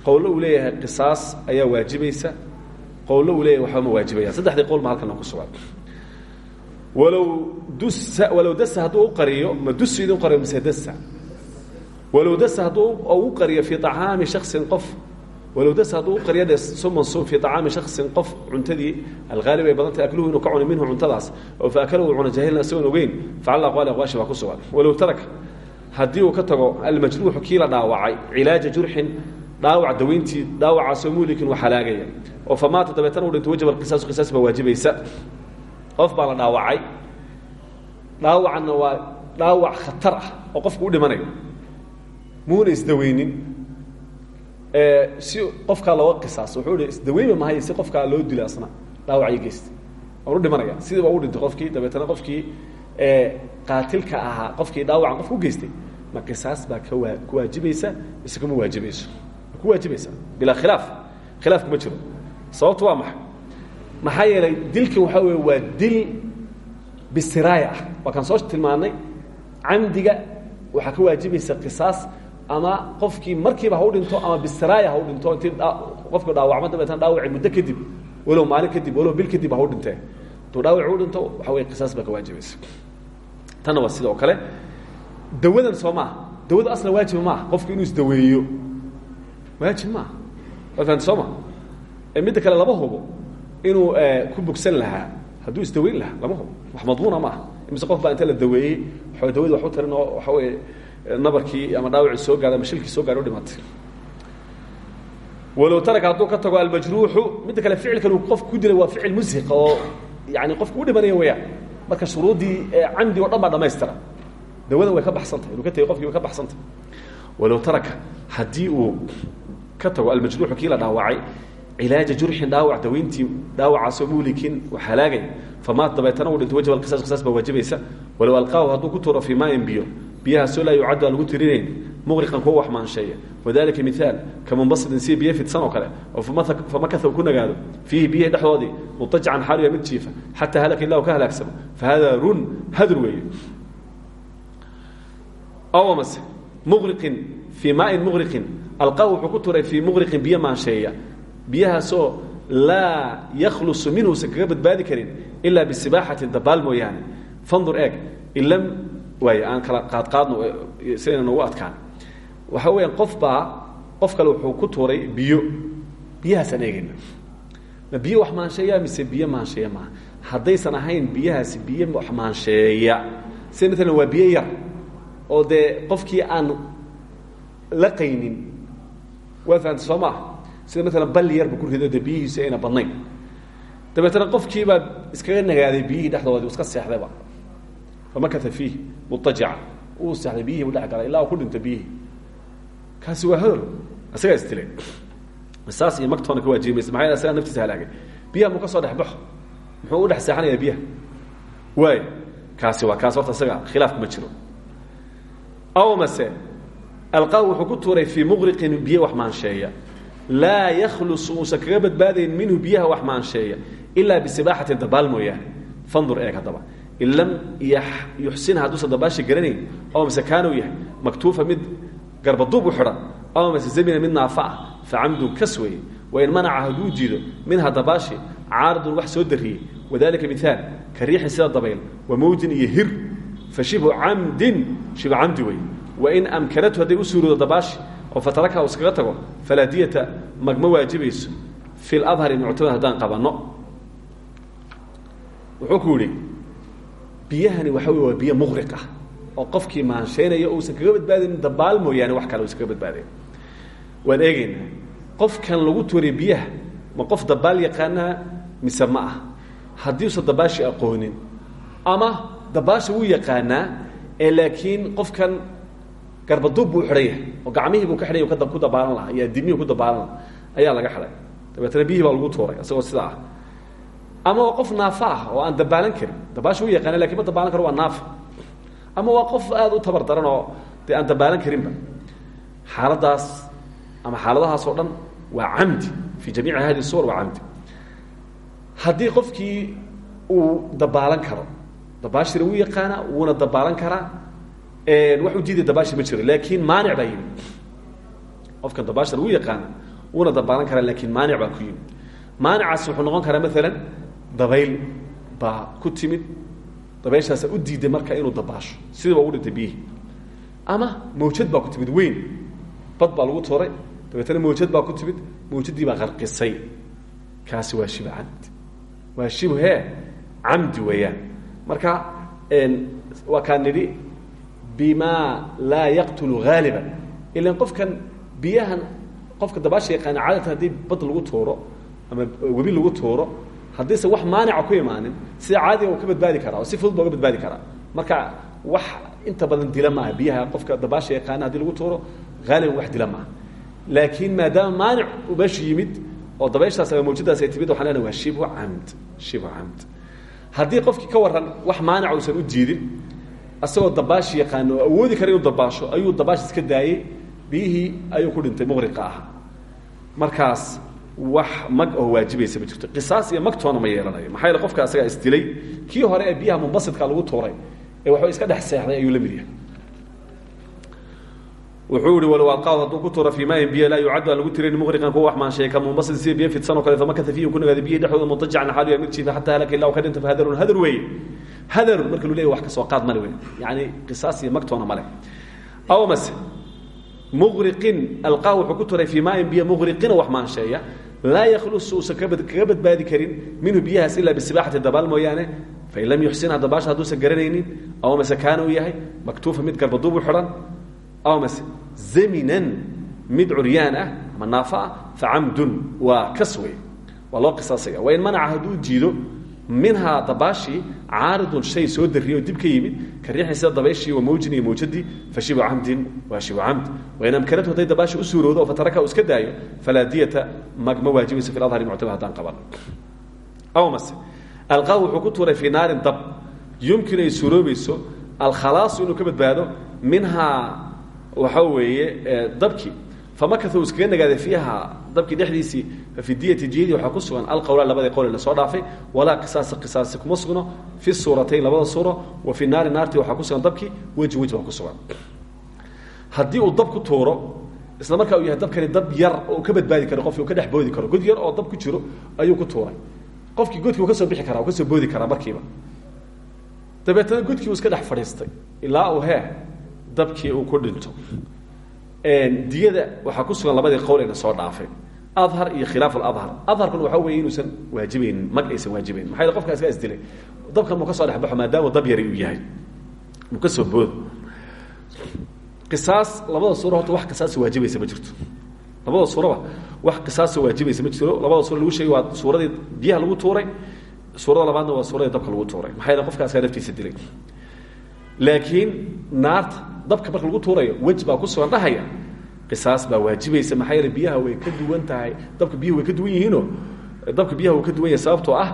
Qowllo uu leeyahay qisaas ayaa waajibaysa. Qowllo uu leeyahay waxba ma waajibaya saddexdii qowl ma halkana ku sugan. Walow dusa walow dasa hadduu u qariyo ma dusu idin qariyo mise dasa walow dasa hadduu u qariyo fii acaami shaksin qof walow dasa hadduu u qariyo de suman sun fii acaami shaksin qof cuntadii alhaalib ay badan tahay akluhu inuu ka cuno minhu cuntadaas oo fa akala uu cuno jaahilna isagoon ogeyn facala aqwaali aqwaashi baa ku sugan walow taraka haddii uu ka tago almajruuxu kii la dhaawacay cilaaja jurxin dhaawac daweyntii dhaawacaasoo mulikin wa halaagaya oo fa maata dabeetana u dhinto wajaba alqisaasu qisaas baa waajibaysa qof baa la dhaawacay dhaawacanna waa dhaawac khatar ah oo qofku u dhimanayo muuna isdaweynin si qofkaa looga qisaaso wuxuu hi isdaweyma mahay si qofkaa loo dilo asna dhaawacyo geysta waan u dhimanaya. Sidii baa u dhintay qofkii dabeetana qofkii qaatilka ahaa qofkii dhaawacan qofka u geystay. Ma qisaas baa ka waa ku waajibaysa mise kuma waajibayso. Ma ku waajibaysa. Bilaa khilaaf. Khilaaf kuma jiro. Sababtu waa maxay? Maxaa yeelay dilkan waxaa weeye waa dil bisiraaya ah. Waa kaan soo tilmaanay camdiga waxaa ka waajibaysa qisaas ama qofkii markiiba ha u dhinto ama bisiraaya ha u dhinto intii qofku dhaawacmo dabeetana dhaawaci muddo kadib walow maalin kadib walow bil kadib ha u dhintee hadduu dhaawaci u dhinto waxa weye qisaas baa ka waajibaysa tanna waa sidoo kale dawadan soo maaha dawada asla waajiba maaha qofku inuu isdaweeyo waajib maaha waa fahamta soo ma midda kale lama hubo inuu ku bogsan lahaa. Hadduu isdaweyn lahaa lama hubo. Wax madmuuna maaha imise qof baa inta la daweeyey wa dawadi wax u tarin oo waxa weye nabarkii ama dhaawacii soo gaadhay ama shilkii soo gaadhay o dhimatay. Walow taraka hadduu ka tago almajruuxu midda kale ficilkan uu qofku ku dilay waa ficil mushiq oo yani qofku u dhimanaya wayaan marka shuruuddii camdi o dhan baa dhamaystira. Dawadan way ka baxsantah inuu ka tegey qofkii way ka baxsantah walow taraka haddii uu ka tago almajruuxu kii la dhaawacay cilaaja jurxin dhaawac dawayntii dhaawacaasoo muhlikin wax halaagay famaat dabeetana uu dhinto wajab alqisaas qisaas baa waajibaysa walow alqaahu hadduu ku tuuro fii maain biyo biyahaasoo laa yucaddu aan lagu tirinayn. Muqriqan kuwa wax maansheeya. Wadalika miaal ka munbasidin si biyo fidsan oo kale oo famakata uu ku nagaado. Fiihi biyihii dhexdoodii mutajacan xaaliya mid jiifa. Xataa halaka ilaa u ka halaagsamo. Fahadarun hadur weeye. Mase muqriqin fii maain muqriqin. Alqaahu wuxuu ku turay fii muqriqin biyo maansheeya. Biyahaasoo laa yakhlusu minhuusan kaga badbaadi karin ilaa bisibaaxatin dabaal mooyaane. Fandur eeg in lam waay aan kala qaadqaadno sidayna noogu adkaan. Waxa weeyaan qof baa qof kale wuxuu ku tuuray biyo. Biyahaasaan eegayna. Ma biyo wax maansheeya mise biyo maansheeya maaha? Haddaysan ahayn biyahaasi biyo wax maansheeya. Sida maalan waa biyo yar. Oo dee qofkii aan la qaynin waa fahamta soo maaha sida maalan balli yarba ku rido dee biyihiisu ayna badnayn. Dabeetana qofkiibaa iskaga nagaaday biyihii dhexdoodii iska seexdayba famakata fiih mutajacan uu seexday biyihii bu dhex galay. Ilaa uu ku dhinto biyihii. Kaasi waa hadal. Isagaa istilay saas iyo magtoona ka waajibimaysa maxaa yeel isagaa naftiisa halaagay? Biyaha muu ka soo dhex baxo. Muxuu u dhex seexanayaa biyaha? Waay kaasi waa kaas horta isaga khilaaf kuma jiro. Aw mase alqaaw wuxuu ku tuuray fii muqriqin biyo wax maansheeya. Laa yakhlusu uusan kaga badbaadayn minhu biyaha wax maansheeya ilaa bisibaaxatin dabaal mooyaane. Fandur eeg haddaba in lam yuxsinha hadduusan dabaashi garanayn oo mase kaanuu yahay mid garbaduub u xidhan oo mase zamina mid naafa ah fa camdun kas weeye wain manaca hadduu diido minha dabaashi wax soo dariyey wadalika miaal ka riixin sida dabayl wa mawjin iyo hir fa shibhu camdin shibhu camdi wey wain amkanatu hadday u suuroodo dabaashi oo fatarakaha u iskaga tago falaa magma waajibayso fi ladhari muctamad haddaan qabanno wuxuu ku biyahani waxa wey waa biyo muqriq ah oo qofkii maanshaynaya uusan kaga badbaadaynin dabaal mooyaane wax kale uusan kaga badbaadayn waan eegaynaa qofkan lagu tuuriya biyaha ma qof dabaal yaqaanaa mise ma ah? Haddii usan dabaashi aqoonin ama dabaasha wuu yaqaanaa ee laakiin qofkan garbaduub buu xidhan yahay oo gacmihii buu ka xidhay ku dabaalan lahaa iyo adimihii ku dabaalan lahaa ayaa laga xidhay. Dabeetana biyihii baa lagu tuuray isagoo sidaa ah ama waa qof ah oo aan dabaalan karin. Dabaasha wuu yaqaana laakiin ma dabaalan karo waa naafa. Ama waa qof u tabar daran oo aan dabaalan karinba. Xaaladaas ama xaaladahaas oo dhan waa camdi. Fii jamiici hadi suwar waa camdi. Haddii qofkii uu dabaalan karo dabaashina wuu yaqaana wuuna dabaalan karaa wax u diidaya dabaashi ma jiro. Laakiin maanic baa yimid. Dabaashana wuu yaqaana wuuna dabaalan karaa laakiin maanic baa ku yimid. Maanicaas wuxuu noqon karaa maalan dabayl baa ku timid dabayshaasa u diiday marka inuu dabaasho. Sidiiba ugu dhintay biyihii ama mawjad baa ku timid weyn. Bad baa lagu tuuray dabeetana mawjad baa ku timid mawjadii baa qarqisay. Kaasi waa shib camdi waa shibhe camdi weeyaan. Marka waa kaa nidhi bima laa yaqtulu haaliba ilan qofkan biyahan qofka dabaasha yaqaana caadatan haddii bad lagu tuuro ama webi lagu tuuro haddiise wax maanica ku imaanin sida caadiga uu ka badbaadi karaa oo si fudud booga badbaadi karaa. Marka wax inta badan dila maaha biyaha qofka dabaasha yaqaana haddii lagu tuuro haaliban wax dila maaha. Laakiin maadaama maanic uu meeshu yimid oo dabayshaas ama mawjadaas ay timid waxaan lena waa shibhu camd shibhu camd. Haddii qofkii ka waran wax maanica uusan u diidin isagoo dabaashi yaqaano oo awoodi kara inuu dabaasho ayuu dabaash iska daayey biyihii ayuu ku dhintay muqriqa ah markaas wax mag oo waajibaysa ma jirto. Qisaas iyo magtoona ma yeelanayo maxaa yeele qofka asagaa isdilay kii hore ee biyaha mumbasidka lagu tuuray ee waxba iska dhex seexday ayuu la mid yahay. Wuxuu ihi walow alqaad hadduu ku tuuro fii maayin biyo laa yucaddu aan lagu tirayn muqriqan kuwa wax maansheeya ka mumbasid sida biyo fidsan oo kale famakata fiihi ku nagaaday biyihi dhexdooda mutajacan xaaliya mid jiifa xataa halaka illa u ka dhinta fahadarun hadar weeye. Hadarun marka lu leeyahy wax ka soo qaad male wey yacni qisaas iyo magtoona male aw mase muqriqin alqaa wuxuu ku turay fii maayin biyo muqriqina wax maansheeya laa yakhlusu uusan kaga badbaadi karin minhu biyahaas ilaa bisibaaxati dabaal mooyaane fain lam yuxsinha dabaasha hadduusan garanaynin aw mase kaana uu yahay maktuufa mid garbaduubu xidhan aw mase zaminan mid curyaan ah ama naafa ah fa camdun waa kas wey waa loo qisaasaya. Wain manaca hadduu diido minhaa dabaashii caaridun shay soo dariyay oo dib ka yimid ka riixin sida dabayshii wa mawjin iyo mawjadii fa shibu camdin waa shibu camd wain amkanatu hadday dabaashi u suurowdo oo fataraka u iska daayo falaa diyata magma waajibaysa fi adhari muctamad haddaan qaban. Aw mase alqaahu wuxuu ku tuuray fii naarin dab. Yumkinu ay suuroobayso alkhalaasu inuu ka badbaado minhaa waxa weeye dabkii famakau iskaga nagaaday fiiha dabkii dhexdiisii fafi diyati diyadii waxaa ku sugan alqowla labadii qowle la soo dhaafay walaa qisaasa qisaasi kuma sugno fi suuratayn labada suuro wa fi naari naartii waxaa ku sugan dabkii weji weji baa ku sugan. Haddii uu dab ku tuuro isla markaa uu yahay dabkani dab yar oo ka badbaadi karo qofki uu ka dhex boodi karo god yar oo dab ku jiro ayuu ku tuuray. Qofkii godkii uu ka soo bixi karaa uu ka soo boodi karaa markiiba diyada waxaa ku sugan labadii qowl ayna soo dhaafay. Adhar iyo khilaaf aladhar adharkuna waxaa weeye inuusan waajibaynin mag aysan waajibaynin maxaa yele qofkaa iska isdilay? Dabkan muu ka soo dhexbaxo maadaama dab yari uu yahay. Muu soo boodo. Qisaas labada suuro horta wax qisaasa waajibaysa ma jirto. Labada suuraba wax qisaasa waajibaysa ma jiro labada suura lagu sheegay waa suuradii biyaha lagu tuuray. Suurada labaadna waa suuradii dabka lagu tuuray. Maxaa yele qofkaaskaa naftiisa dilay laakiin naarta dabka marka lagu tuurayo wej ku sugan dhahaya. Qisaas baa waajibaysa maxaa yeele way ka duwan tahay. Dabka biyaha way ka duwan yihiinoo dabka biyaha ka duwan yahay sababtoo ah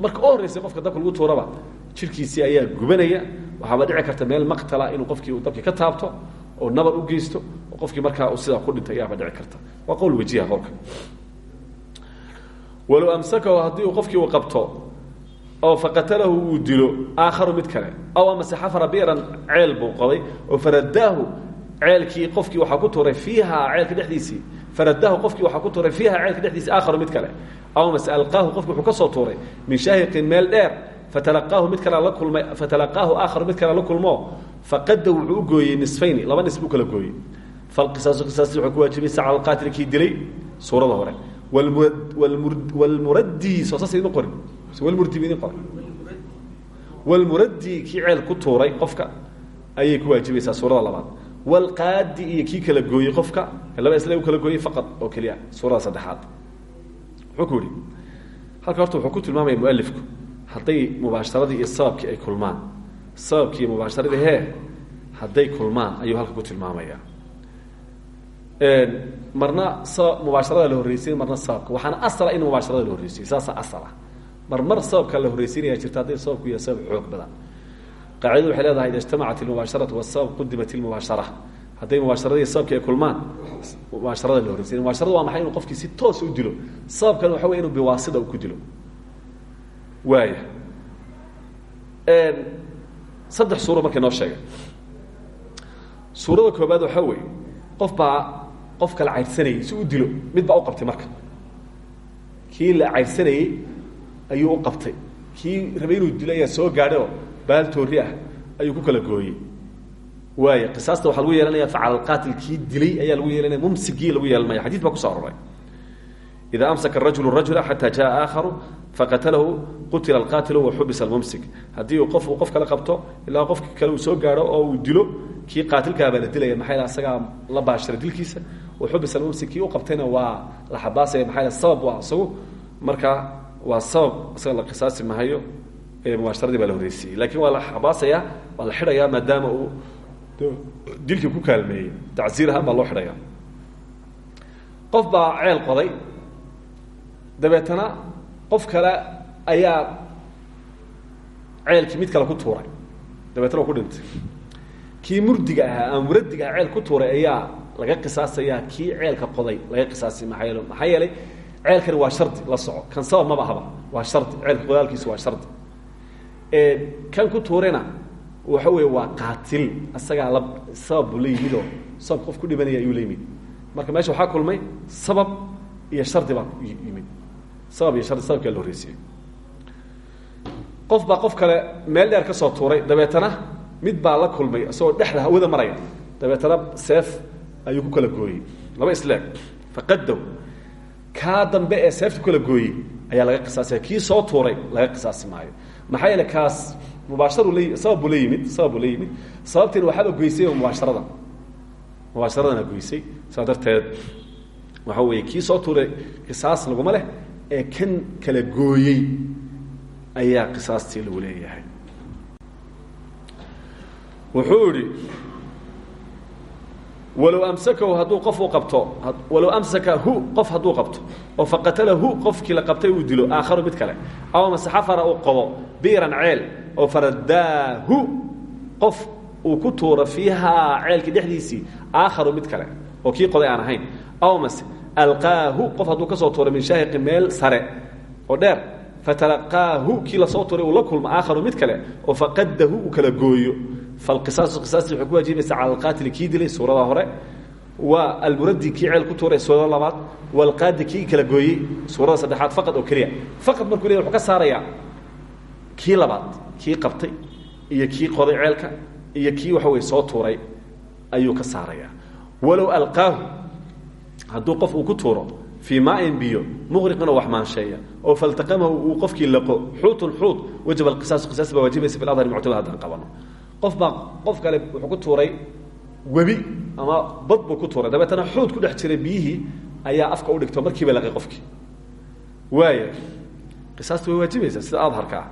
marka u horreysay qofka dabka lagu tuuraba jirkiisii ayaa gubanaya. Waxaaba dhici karta meel maqtala inuu qofkii uu dabkii ka taabto oo nabar u geysto oo qofkii markaa uu sidaa ku dhintay ayaaba dhici karta. Waa qowl wejiha qowlka walow amsakahu haddii uu qofkii uu qabto oo faqatalahu uu dilo aakharu mid kale. Aw amase xafara biran ceel buu qoday oo faradaahu ceelkii qofkii waxaa ku tuuray fiiha ceelka dhexdiisii. Faradaahu qofkii waxaa ku tuuray fiiha ceelka dhexdiisii aakharu mid kale. Aw amase alqaahu qofki wuxuu ka soo tuuray min shaahiqin meel dheer fatalaqaahu mid kale la kulmay fatalaqaahu aakharu mid kale la kulmo faqada wuxuu u gooyey nisfayni laba nis buu kala gooyey. Falqisaasu qisaasti wuxuu ku waajibaysa cala alqaatil kii dilay suurada hore wlmuraddi soo saas idin qorin wlmurdi idin qoray. Wlmuraddi kii ceel ku tuuray qofka ayay ku waajibaysaa suurada labaad. Wlqaadi iyo kii kala gooyey qofka laba isla u kala gooyey faqad oo keliya suurada saddexaad. Wuxuu ku halka horta wuxuu ku tilmaamaya mualifku hadday mubaasharadii iyo sababkii ay kulmaan. Sababkii iyo mubaasharadii hee hadday kulmaan ayuu halka ku tilmaamaya marna mubaasharada la horreysay marna sababka waxaana asala in mubaasharada la horreysay saasa asala. Mar mar sababka la horreysiinaya jirta hadday sababku yahay sabab xoog badan. Qaacidadu waxay leedahay ida ijtamacat ilmubaasharatu wasabab qudimat ilmubaashara hadday mubaasharadii sababkii ay kulmaan mubaasharada la horreysay mubaasharada waa maxay inuu qofkii si toos u dilo? Sababkan waxa wey inuu biwaasida uu ku dilo. Waaya saddex suuro markay noo sheegay suurada koobaad waxaa weeye qof baa qof kala caydhsanayay si u dilo mid baa u qabtay marka. Kii la caydhsanayey ayuu u qabtay. Kii rabay inuu dilo ayaa soo gaadhayoo baal toori ah ayuu ku kala gooyey. Waaya qisaasta waxaa lagu yeelanaya facal qaatil kii dilay ayaa lagu yeelanaya mumsigii lagu yeelan maya xadis baa kuso aroray ida amsaka rajulu rajula xata jaa aakharu faqatalahu qutila alqaatilu waxubisa almumsik haddii uu qof uu qof kale qabto ilaa qofki kale uu soo gaadho oo uu dilo kii qaatilkaa baa la dilaya maxaa asagaa la baashira dilkiisa waxubisa almumsik kii u qabtayna waa la xabaasaya maxaa sabab waa isagu markaa waa sabab isaga la qisaasi mahayo mubaasharadii baa la horreysiiyey laakiin waa la xabaasaya waa la xidhayaa maadaama uu dilkii ku kaalmeeyey tacsiir ahaan baa loo xidhaya qof baa ceel qoday dabeetana qof kale ayaa ceelkii mid kale ku tuuray. Dabeetana waa ku dhintay. Kii murdiga ahaa ama muradiga aha ku tuuray ayaa laga qisaasayaa kii ceelka qoday laga qisaasay maaa yeele maxaa yeelay ceelkani waa shardi la soco. Kan sabab maba ahaba waa shardi ceelka qodaalkiisu waa shardi. Kan ku tuurayna waxa weeye waa qaatil asagaa la sabab buu la sabab qof ku dhimanaya ayuu la marka meesha waxaa kulmay sabab iyo shardi baa yimid sabab iyo shardi sababkaa la horreysiyey. Qof baa qof kale meel dheer ka soo tuuray dabeetana mid baa la kulmay isagoo dhexda hawada maraya. Dabeetana seef ayuu ku kala gooyey. Laba isleeg. Faqadow kaa dambe ee seefta ku kala gooyey ayaa laga qisaasaya kii soo tuuray laga qisaasi maayo. Maxaa yeele kaas mubaasharu la sabab buu la yimid sabab buu la yimid. Sababtiina waxaaba goysay mubaasharada. Mubaasharadana goysay. Saa waxa weeye kii soo tuuray qisaas laguma leh ee kan kala gooyey ayaa qisaastii lagu leeyahay. Wuxuu idhi walow amsakahu hadduu qof uu qabto walow amsakahu qof hadduu qabto oo faqatalahu qofkii la qabtay uu dilo aakharu mid kale aw mase xafara uu qobo biiran ceel oo faradaahu qof uu ku tuuro fiihaa ceelkii dhexdiisii aakharu mid kale oo kii qoday aan ahayn aw mase alqaahu qof hadduu ka soo min shaahiqi meel sare oo dheer fatalaqaahu kii la soo tuuray uu la aakharu mid kale oo faqadahu kala gooyo. Falqisaasu qisaastii waxay ku waajibaysa cala alqaatili kii dilay suurada hore waa almuradi kii ceel ku tuuray suurada labaad walqaadi kii kala gooyey suurada saddexaad faqad oo keliya. Faqad markuu leeyahy wuxuu ka saarayaa kii labaad kii qabtay iyo kii qoday ceelka iyo kii waxa weye soo tuuray ayuu ka saarayaa. Walow alqaahu hadduu qof uu ku tuuro fii maain biyo muqriqan oo wax maansheeya oo faltaqamahu uu qofkii laqo xuutun xuut wajaba alqisaasu qisaas baa waajibaysa fi ladhari muctamad haddaan qabano. Qof baa qof kale wuxuu ku tuuray webi ama bad buu ku tuuray. Dabeetana xuud ku dhex jiray biyihii ayaa afka u dhigto markiiba laqay qofkii. Waaya qisaasta way waajibaysaa sida adharka ah.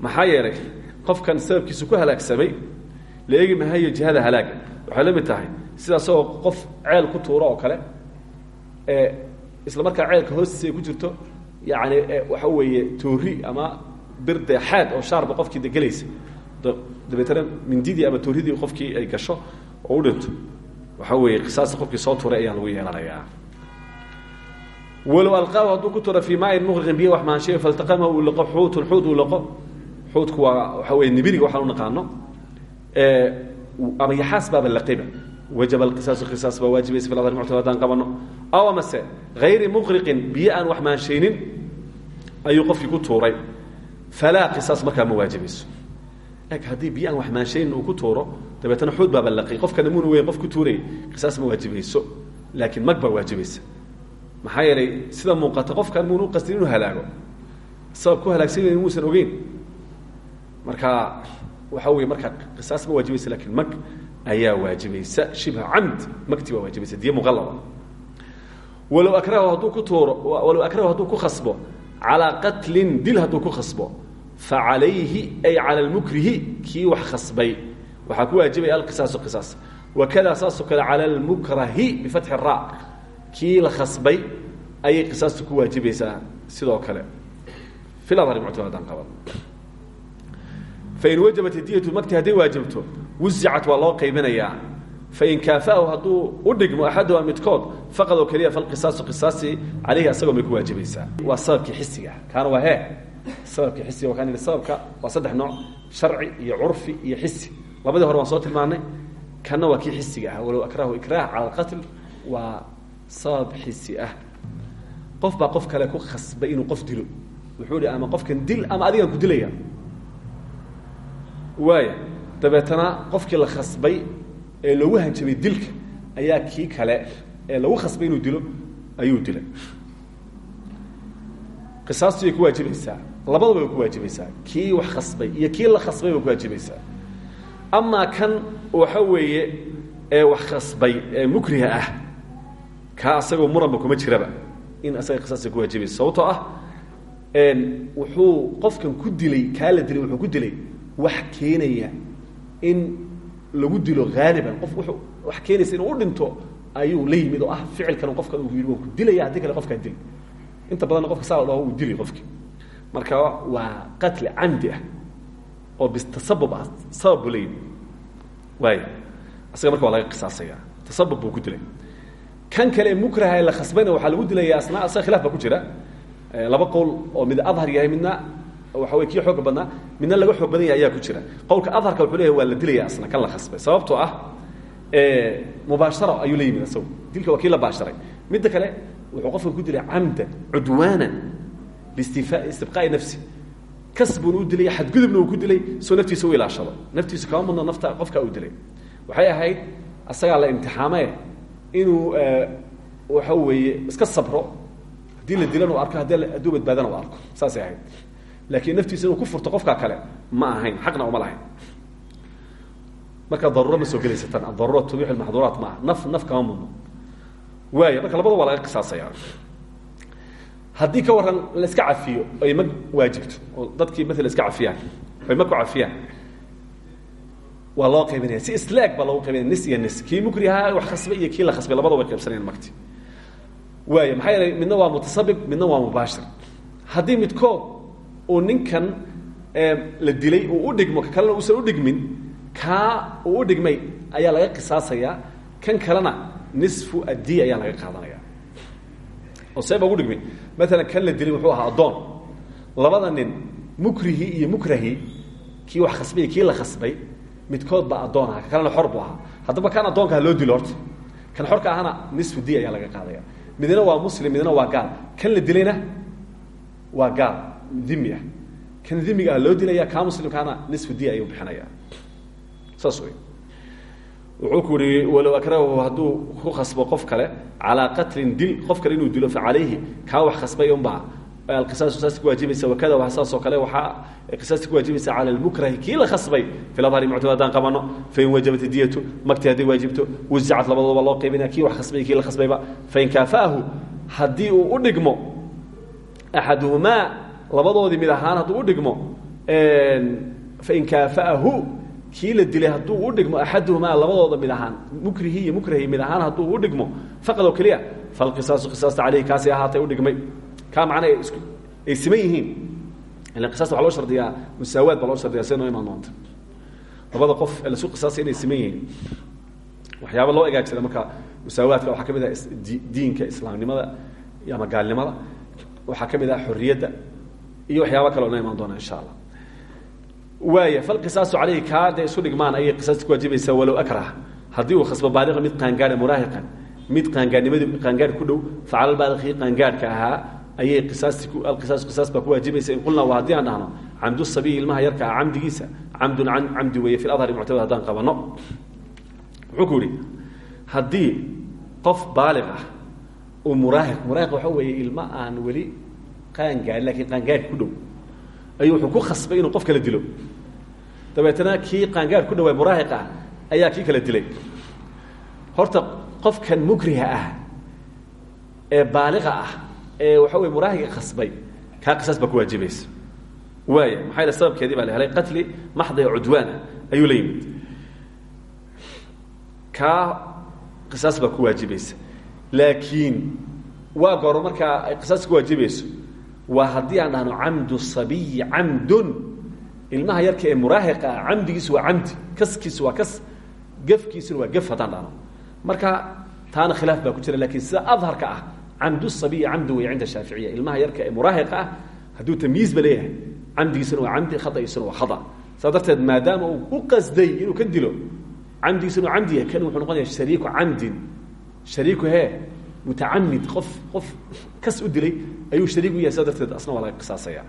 Maxaa qofkan sababkiisu ku halaagsamay la eegi mahayo jihada halaaga waxay tahay sida asagoo qof ceel ku tuuro kale isla markaa ceelka hoostiisa ay ku jirto yacni waxa weeye toori ama birde xaad oo shaarba qofkii de gelaysa. Dabeetana mindidii ama tooridii qofkii ay gasho oo u dhinto waxa weeye qisaasta qofkii soo turay ayaa lagu yeelanayaa. Walow alqaahu hadduu ku tura fii maain muqriqin biyo wax maanshayo faltaqamahu uu laqo xuutun xuut uu laqo. Xuutku waa waxa weye nibiriga waxaan u naqaano. Ama yaxaas baaba laqayba wajaba alqisaasu qisaas baa waajibaysa fil adhar muctamad haddaan qabano aw amase hayri muqriqin biyo aan wax maanshaynin ayuu qofkii ku tuuray falaa qisaas markaa ma waajibayso eg haddii biyo aan wax maanshayn uu ku tuuro dabeetana xuud baa ballaqay qofkana muuna weyn qof ku tuurayay qisaas ma waajibayso laakiin mag baa waajibaysa maxaa yeelay sida muuqata qofkan muuna u qastin inuu halaago sabab ku halaagsanay muusan ogeyn marka waxa weye markaa qisaas ma waajibaysa lakiin mag ayaa waajibaysa shibha camd magti baa waajibaysa diyo muqallaba walow akrahu hadduu ku tuuro walow akrahu hadduu ku khasbo calaa qatlin dil hadduu ku khasbo facalayhi ay cala lmukrihi kii wax khasbay. Waxaa ku waajibaya alqisaasu qisaas. Wakada saasoo kale cala almukrahi bifatxi ra kii la khasbay ayay qisaastu ku waajibaysaa sidoo kale. Fain wajabat diyatu magti hadday waajibto wusicat waa loo qaybinayaa fain kaafaahu hadduu u dhigmo axaduha midkood faqad oo keliya falqisaasu qisaasi calayhi asagoo may ku waajibaysaa waa sababkii xisiga kaana waa hee sababkii xisiga wakaan ihi sababka waa saddex nooc sharci iyo curfi iyo xisi labadii hore waan soo tilmaanay kanna waa kii xisiga ah walow akrahu ikraah cala alqatl waa sabab xisi ah qof baa qof kale ku khasbay inuu qof dilo wuxuu hi ama qofkan dil ama adigaan ku dilaya waaya dabeetana qofkii la khasbay ee loogu hanjabay dilka ayaa kii kale ee lagu khasbay inuu dilo ayuu dilay. Qisaastu way ku waajibaysaa labadaba way ku waajibaysaa kii wax khasbay iyo kii la khasbay bay ku waajibaysaa amaa kan waxa weeye ee wax khasbay ee mukriha ah kaa asagoo muranba kuma jiraba. In asaga qisaasta ku waajibaysa sababtoo ah wuxuu qofkan ku dilay kaa la dilay wuxuu ku dilay wax keenaya in lagu dilo haaliban qof wuxuu wax keenaysa inuu u dhinto ayuu la yimid oo ah ficilkan yidhi waan ku dilaya haddii kale qofkaa dil. Inta badanna qofka saa la dhaho uu dilay qofki. Marka waa qatli camdi ah oo bistasabub ah sabab buu la yimid. Waaya asaga marka waa laga qisaasaya tasabub buu ku dilay. Kan kale mukraha la khasbayna waxaa lagu dilaya asna asaga khilaf baa ku jira. Laba qowl oo mid adhar yahay midna waxa wey kii xooga badnaa midna laga xoog badan yahay ayaa ku jira. Qowlka adharka wuxuu leeyahay waa la dilaya asna kan la khasbay. Sababtoo ah mubaashara ayuu la yimid asagu. Dilka waa kii la baasharay. Midda kale wuxuu qofkan ku dilay camdan cudwaanan listifa istibqaa'i nafsi. Kasbuna u dilay xadgudubna uu ku dilay soo naftiisa u ilaashado. Naftiisu kama mudno nafta qofkaa uu dilay. Waxay ahayd asagaa la imtixaamee inuu waxa weeye iska sabro. Haddii la dilan u arko haddii hadduu badbaadana u arko. Saasay ahayd laakiin naftiisa inuu ku furto qofkaa kale ma ahayn xaqna uma lahayn. Marka daruuro ma soo gelaysa tan adaruura tubiix maxduuraat maaha naf naf kama mudno. Waaya marka labada waa laga qisaasaya. Haddii ka warran la iska cafiyo ay mag waajibto oo dadkii maala iska cafiyaan ay mag ku cafiyaan. Waa loo qaybinaya si islaag baa loogu qaybinaya nis iyo nis. Kii mukrihaa wax khasbay iyo kii la khasbay labada way qaybsanayaan magti waaya maxaa yeelay midna waa mutasabib midna waa mubaashir. Haddii midkood uu ninkan la dilay uu u dhigmo ka kalena uusan udhigmin kaa uu u dhigmay ayaa laga qisaasayaa kan kalena nisfu addiya ayaa laga qaadanaya. Oo see ba ugu dhigmay. Maalan kan la dilay wuxuu ahaa addoon. Labada nin mukrihii iyo mukrahii kii wax khasbay iyo la khasbay midkood baa addoon aha ka kalena xor buu ahaa. Haddaba kan addoonkaa loo dilo horta. Kan xorka ahana nisfu diya ayaa laga qaadaya. Midna waa muslim midna waa gaal. Kan la dilayna waa gaal dimi ah kan dimiga ah loo dilaya kaa muslimkaana nisfu diya ayuu bixinaya saas wey wuxuu ku yihi walow akrahu hadduu ku khasbo qof kale calaa qatlin dil qof kale inuu dilo fa calayhi kaa wax khasbay unbaa alqisaas qisaasta kuwaajibaysa wakada wa saas kale waxaa qisaasta kuwaajibaysa cala almukrahi kii khasbay. Fi ladhari muctamad haddaan qabano fain wajabat diyatu magti hadday waajibto wazicat labadooba loo qaybinaya kii wax khasbay kii la khasbayba. Fain kaafa'ahu haddii uu u dhigmo axaduhumaa labadoodii mid ahaan hadduu u dhigmo fain kaafa'ahu kii la dilay hadduu u dhigmo axaduhumaa labadooda mid ahaan mukrihii iyo mukrahi mid ahaan hadduu u dhigmo faqad oo keliya falqisaasu qisaasta caleyhi kaasi ahaatay udhigmay kaa macnaa ay siman yihiin. Ilan qisasta waxa loo shardiyaa musaawaad baa loo shardiyaa sida noo labada qof ee lasu qisaasay inay siman waxyaaba loo egaagsada marka musaawaadka waxaa ka ah diinka islaamnimada ama gaalnimada. Waxaa ka mid ah iyo waxyaaba kale noo imaan doona insha allah. Waaya falqisaasu caleyhi kaa dee isu dhigmaan ayay qisaasta ku waajibaysaa walow akrah haddii uu khasbo baaliqa mid qaangaadha muraahiqan mid qaangaadhnimadi qaangaadh ku dhow facala baaliqii qaangaadhka ahaa ayay qisaasti alqisaas qisaas baa ku waajibaysa in qulnaa haddii aan dhahno camdu sabiyi ilmaha yarka ah camdigiisa can camdi weeye fi ladhari muctamad haddaan qabanno wuxuu ku qof baaliq ah uu muraahiq muraahiq waxa weeye ilmo aan weli qaangaadhin lakiin qaangaadh ku dhow. Ayuu wuxuu ku khasbay inuu qof kala dilo. Dabeetana kii qaangaadh ku dhawaa muraahiq ah ayaa kii kala dilay. Horta qofkan mukriha ah ee baaliqa ah ee waxa wey muraahiga khasbay kaa qisaas baa ku waajibaysa. Waaya maxaa yale sababkeedii baa la helay qatli maxda ee cudwaana ayuu la yimid. Kaa qisaas baa ku waajibaysa. Laakiin waa gooro markaa ay qisaas ku waajibayso waa haddii aan dhahno camdu sabiyi camdun. Ilmaha yarka ee muraahiqa ah camdigiisu waa camdi kaskiisu waa kas gefkiisuna waa gef haddaan dhahno marka taana khilaaf baa ku jira laakiin sida adharka ah camdu sabiyi camdu wey cinda shaaficiya. Ilmaha yarka ee muraahiqa ah hadduu tamyiizba leeyahay camdigiisuna waa camdi khadaisuna waa khada. Saa darteed maadaama uu u qasday inuu ka dilo camdigiisuna waa camdi yahay kan wuxuu noqonaya shariiku camdin. Shariiku he mutacamid qof qof kas u dilay ayuu shariik u yahay saa darteed asna waa laga qisaasaya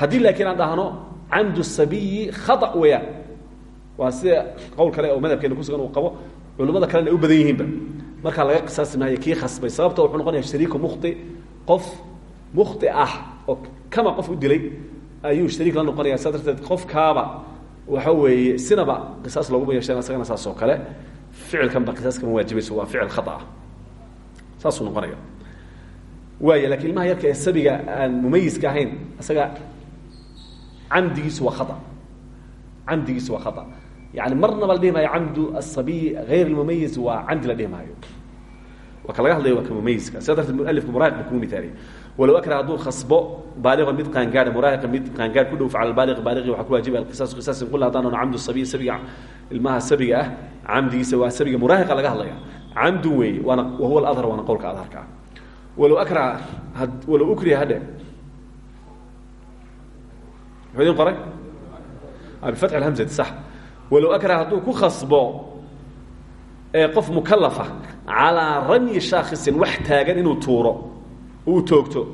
haddii laakiin aan dhahno camdu sabiyi khada weeyaan waa sida qowl kale oo madhabkeena kusugan uu laga qisaasi maayo khasbay sababta wuxuu noqonaya shariiku mukhti qof mukhti ah oo kama qof u dilay ayuu shariik la noqonaya saa darteed qofkaaba waxa weeye sinaba qisaas looguma yeesheen asagana saas kale ficilkan ba qisaas kama waa ficil khata saasuu noqonaya waaya lakiin ilmaha yarka sabiga aan mumayiska ahayn isaga camdigiisu waa khata. Camdigiisu waa khata. Yani marnaba la dhihi maayo camdu asabiyi hayr lmumayiz waa camdi la dhihi maayo waa ka laga hadlaya waa ka mumayiska sidaa darteed mualifku muraahiq bu kugu miaaliya walow akra hadduu khasbo baaliqa mid qaangaadha muraahiqa mid qaangaadh ku dhow facala baaliq baaliqi waxaa ku waajibaya alqisaas qisaasin qulna haddaan ono camdu sabiyi sabiga ilmaha sabiga ah camdigiisa waa sabiga muraahiqa laga hadlaya camdun weeye waana wahuwa aladhar waana qowlka adharka ah walow akra walow ukriha hadhe muxuu idin qoray bifatxi alhamzati sax walow akra hadduu ku khasbo qof mukalafa calaa ramyi shaakhisin wax taagan inuu tuuro uu toogto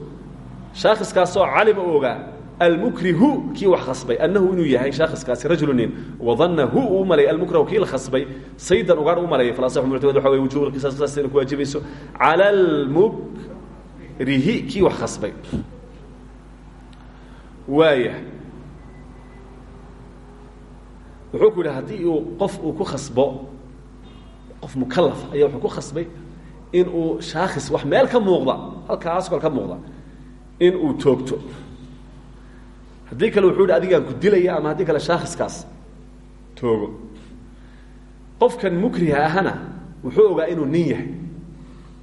shaakhiskaasoo calima u ogaa almukrihu kii wax khasbay. Annahu inuu yahay shaakhiskaasi rajulu nin. Wadannahu uu malay. Almukrahu kii la khasbay saydan ugaar u malayay falasaxu muctamad waxa wey wujubu lqisaas qisaas inay ku waajibayso. Cala almukrihi kii wax khasbay. Waaya wuxuu ku yidhi haddii uu qof uu ku khasbo qof mukalaf ayaa wuxuu ku khasbay in uu shaakis wax meel ka muuqda halkaas kol ka muuqda in uu toogto haddii kale wuxuu hi adigaan ku dilaya ama haddii kale shaakiskaas toogo. Qofkan mukriha ahana wuxuu ogaa inuu nin yahay.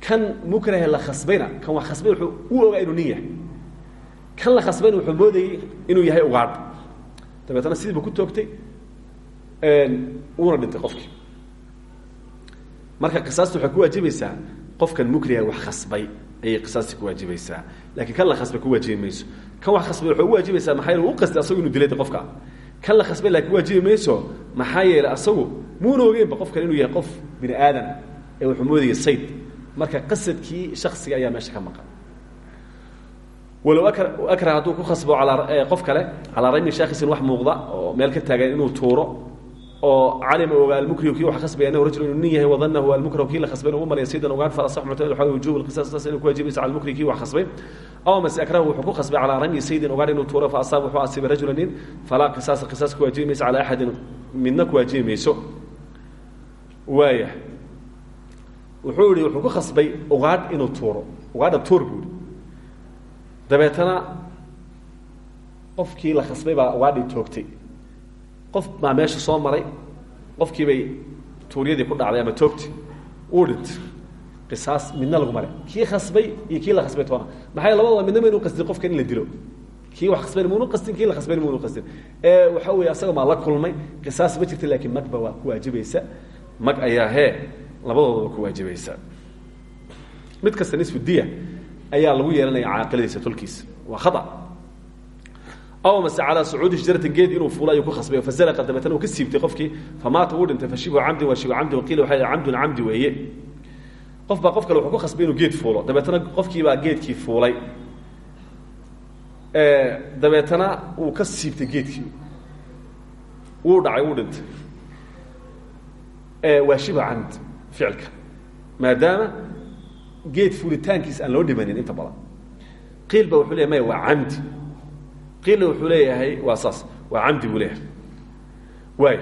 Kan mukrahe la khasbayna kan wax khasbay wuxuu u ogaa inuu nin yahay. Kan la khasbayna wuxuu moodayey inuu yahay ugaadh dabeetana sidiiba ku toogtay uuna dhintay qofkii. Marka qisaasta waxay ku waajibaysaa qofkan mukriha wax khasbay ayay qisaasti ku waajibaysaa. Lakiin kan la khasbay ku waajibi mayso kan wax khasbay waxay ugu waajibaysaa maxaa yeele u qastay asagu dilay qofka. Kan khasbay laakiin waajibi mayso maxaa yeelay asagu muuna ogeynba qofkan inuu yahay qof bini aadan ee wuxuu moodayay sayd. Marka qasadkii shaksiga ayaa meesha ka maqan. Walow akra hadduu ku khasbo alaa qof kale calaa raymi shaakisin wax muuqda oo meel ka taagan inuu tuuro oo calima ogaa almukrihu wax khasbaya anahu rajul inuu nin yahay wadanahu almukrahu kii la khasbay inuu u malaya saydan ogaan fa asax muctamad waxa wujuub alqisaas taas inay ku waajibaysa cala almukrihi kii wax khasbay aw mase akrahu wuxuu ku khasbay calaa raymi saydin ogaan inuu tuuro fa asaab wuxuu asiibay rajula nin falaa qisaasa qisaas ku waajibi mayso calaa axadin midna ku waajibi mayso. Waaya wuxuu yihi wuxuu ku khasbay ugaadh inuu tuuro ugaadha tuur buu ihi dabeetana qofkii la khasbay baa ugaadhii toogtay qof baa meesha soo maray qofkii bay tuuryadii ku dhacday ama toogti uu dhintay. Qisaas midna lagu male kii khasbay iyo kii la khasbay toona. Maxaa labadaba midna maynu qasdin qofkan in la dilo? Kii wax khasbayn munu qasdin kii la khasbayn munu qasdin ee waxa weeye asaga maa la kulmay. Qisaas ma jirta laakiin magba waa ku waajibaysa. Mag ayaa hee labadoodaba ku waajibaysa. Mid kasta nisfu diya ayaa lagu yeelanaya caaqiladiisa tolkiisa waa khata mase calaa sacuudi shajaratin geed inuu fuulo ayuu ku khasbay fazalaqa dabeetana uu ka siibtay qofkii famaata uu dhintay fashibu camdin waa shibu camdin waqiila waxa camdun camdi weeye qof baa qof kale wuxuu ku khasbay inuu geed fuulo dabeetana qofkiibaa geedkii fuulay dabeetana uu ka siibtay geedkii wuu dhacay wuu dhintay waa shibu camd ficilka maadaama geed fuulitaankiisa aan loo dhimanin inta badan qiil ba wuxuu leeya maya waa camdi qiilna wuxuu leeyahay waa saas waa camdi buu leeyahay. Waay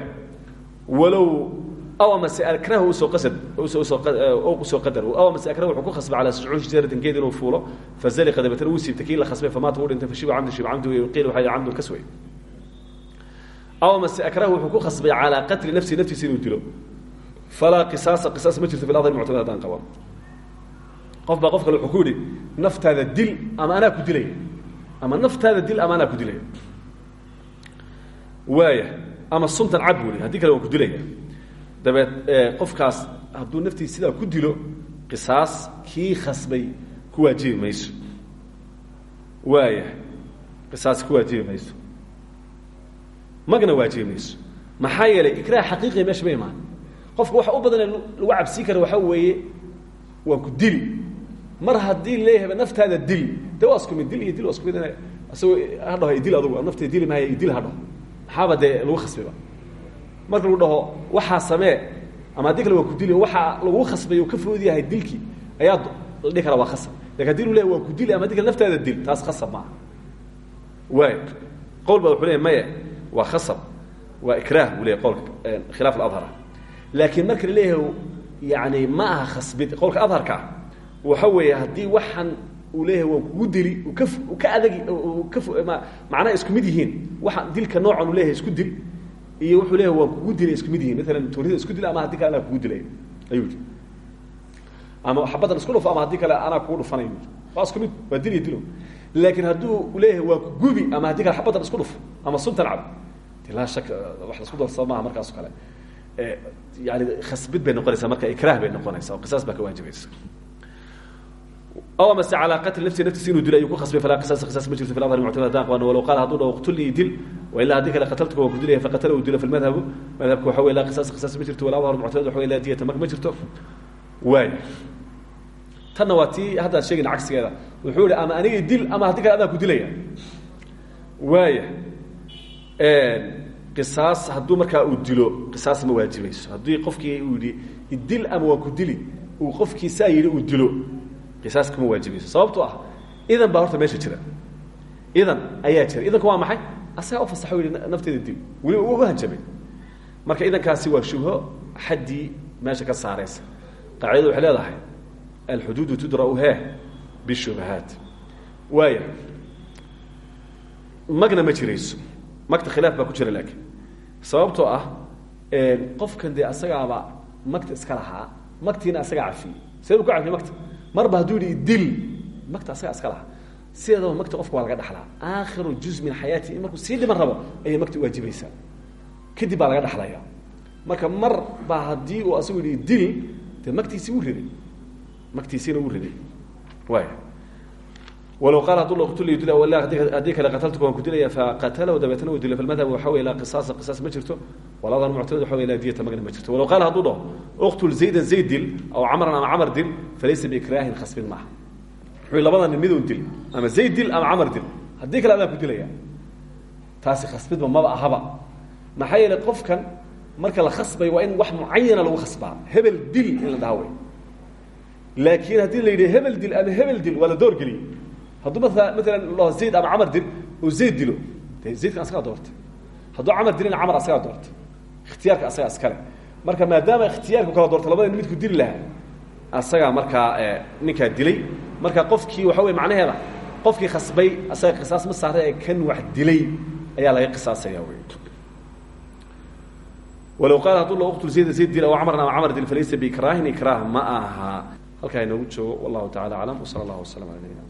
walow aw amase akrahu u soo qasad u soo u soo qadar aw amase akrahu wuxuu ku khasbay calaa sucuud shajaratin geed inuu fuulo fazaliqa dabeetana wuu siibtay kii la khasbay famaata uu dhintay fashiba camdi shiba camdi wey qiil waxaa camdun kasway aw amase akrahu wuxuu ku khasbay calaa qatli nafsi naftiisa inuu dilo. Falaa qisaasa qisaas ma jirto fi ladhar muctamad haddaan qaban qof baa qof kale wuxuu ku yidhi naftaada dil ama anaa ku dilaya ama naftaada dil ama anaa ku dilaya. Waaya ama suntan cab buu i haddii kale waan ku dilaya. Dabeed qofkaas hadduu naftiisa sidaa ku dilo qisaas kii khasbay ku waajibi mayso. Waaya qisaas ku waajibi mayso. Magna waajibi mayso. Maxaa yeelay ikraah xaqiiqiya meesha ma imaan. Qofka waxa u badanee lagu cabsii kara waxaa weeye waa ku dili mar haddii leeyahayba naftaada dil de waa isku mid dil iyo dil waa isku mid isagoo ha dhaho idil adugu nafteeda dili maayo idil ha dhaho. Maxaaba dee lagu khasbiba? Marka lagu dhaho waxaa samee ama haddii kale waa ku dili waxaa lagu khasbay uu ka food yahay dilkii ayaa la dhihi karaa waa khasab. Lakin haddii lu leeyahy waa ku dili ama haddii kale naftaada dil taas khasab maaha. Waay qowl baa wuxuu leeyahy maya waa khasab waa ikraah buu leeyahy qowlka khilaaf aladhara laakiin marka la leeyahay yani ma aha khasbid qowlka adharka ah waxa weeye haddii waxaan uu leeyahay waan kugu dili ka adagi macnaha isku mid yihiin. Waxa dilka noocan uu leeyahay isku dil iyo wuxuu leeyahay waan kugu dilay isku mid yihiin. Maalan toorida isku dil ama haddii kale anaa kugu dilay. Ayuu yidhi. Ama xabaddan isku dhufo ama haddii kale anaa kugu dhufanayo waa isku mid waa dil iyo dilo. Laakiin hadduu leeyahay waa kugubi ama haddii kale xabaddan isku dhufo ama suntan cab de laa shak wax lasku darsado maaha markaas o kale yani khasbid bay noqonaysaa marka ikraah bay noqonaysaa oo qisaas baa ka waajibaysa aw amase calaa qatli nafsi naftiisa inuu dilo ayuu ku khasbay falaa qisaas qisaas ma jirto fi ladhar muctamad haddaan qabano walow qaala hadduu dhaho qtulnii dil wa ilaa haddii kale qataltuka waan ku dilaya faqatala uu dilo falmadhabu madhabka waxa wey laa qisaas qisaas ma jirto adhar muctamad waxa wey diyata mag ma jirto waay tanna waa tii sheegayna cagsigeeda wuxuu yihi ama anigii dil ama haddii kale ku dilaya waaya qisaas hadduu markaa uu dilo qisaas ma waajibayso haddii qofkii uu yihi ama waa ku dili uu qofkii saa dilo qisaas kama waajibayso sababto ah idan baa horta meesha jira. Idan ayaa jira. Idanku waa maxay? Asagaa u fasaxo yidhi nafteeda dil weliba u hanjabay. Marka idankaasi waa shubho xaddii meesha ka saaraysa. Qaacidadu waxay leedahay alxuduudu tudra'u he bishubahaat. Waaya magna ma jirayso. Magta khilaaf baa ku jira laakiin. Sababtoo ah qofkan dee asagaaba magta iska lahaa magtiina asagaa cafiyey see ku cafiyey magta marba hadduu yihi dil magta asagaa iska lahaa. Sideedaba magta qofka waa laga dhaxlaa. Aakhiru juz min xayaati in markuu sii dhiman rabo ayay magta waajibaysaa. Kadib baa laga dhaxlaya marka mar baa haddii uu asagu yihi dil dee magtiisii wuu riday. Magtiisiina wuu riday. Waaya walow qaal hadduu laqtuliyo dila wala haddii kale qataltuka waan ku dilaya faqatalahu dabeetana uu dilo falmadhab waxa wey laa qisaasa qisaas ma jirto waladan muctamad waxa wey laa diyata magna ma jirto walow qaal hadduu dhaho uqtul zaydan zayd dil aw camran ama camar dil falaysa biikraahin khasbin maaha wuxuu labada nin midun dil ama zayd dil ama camar dil haddii kale adaan ku dilaya taasi khasbidba maba ahaba maxaa yeelay qofkan marka la khasbay waa in wax mucayana lagu khasbaa hebel dil in la dhaha wey laakiin haddii la yidhi hebel dil ama hebel dil waa la doorgeliye hadduu maa maalan zayd ama camar dil oo zayd dilo. De zaydkan asagaa doortay. Hadduu camar dilina camar asagaa doortay. Ikhtiyaarka asagaa iskale marka maadaama ikhtiyaarku kala doorto labada nin midku dili lahaa asagaa markaa ninkaa dilay. Marka qofkii waxa wey macnaheeda qofkii khasbay asaga qisaas ma saara ee kan wax dilay ayaa laga qisaasaya wy walow qaal hadduu lo uqtul zayda zayd dil aw camran ama camar dil falaysa biikraahin ikraah ma aha. Halkaa inoogu joogo wallahu tacala aclam wsala allah waslam ala nabina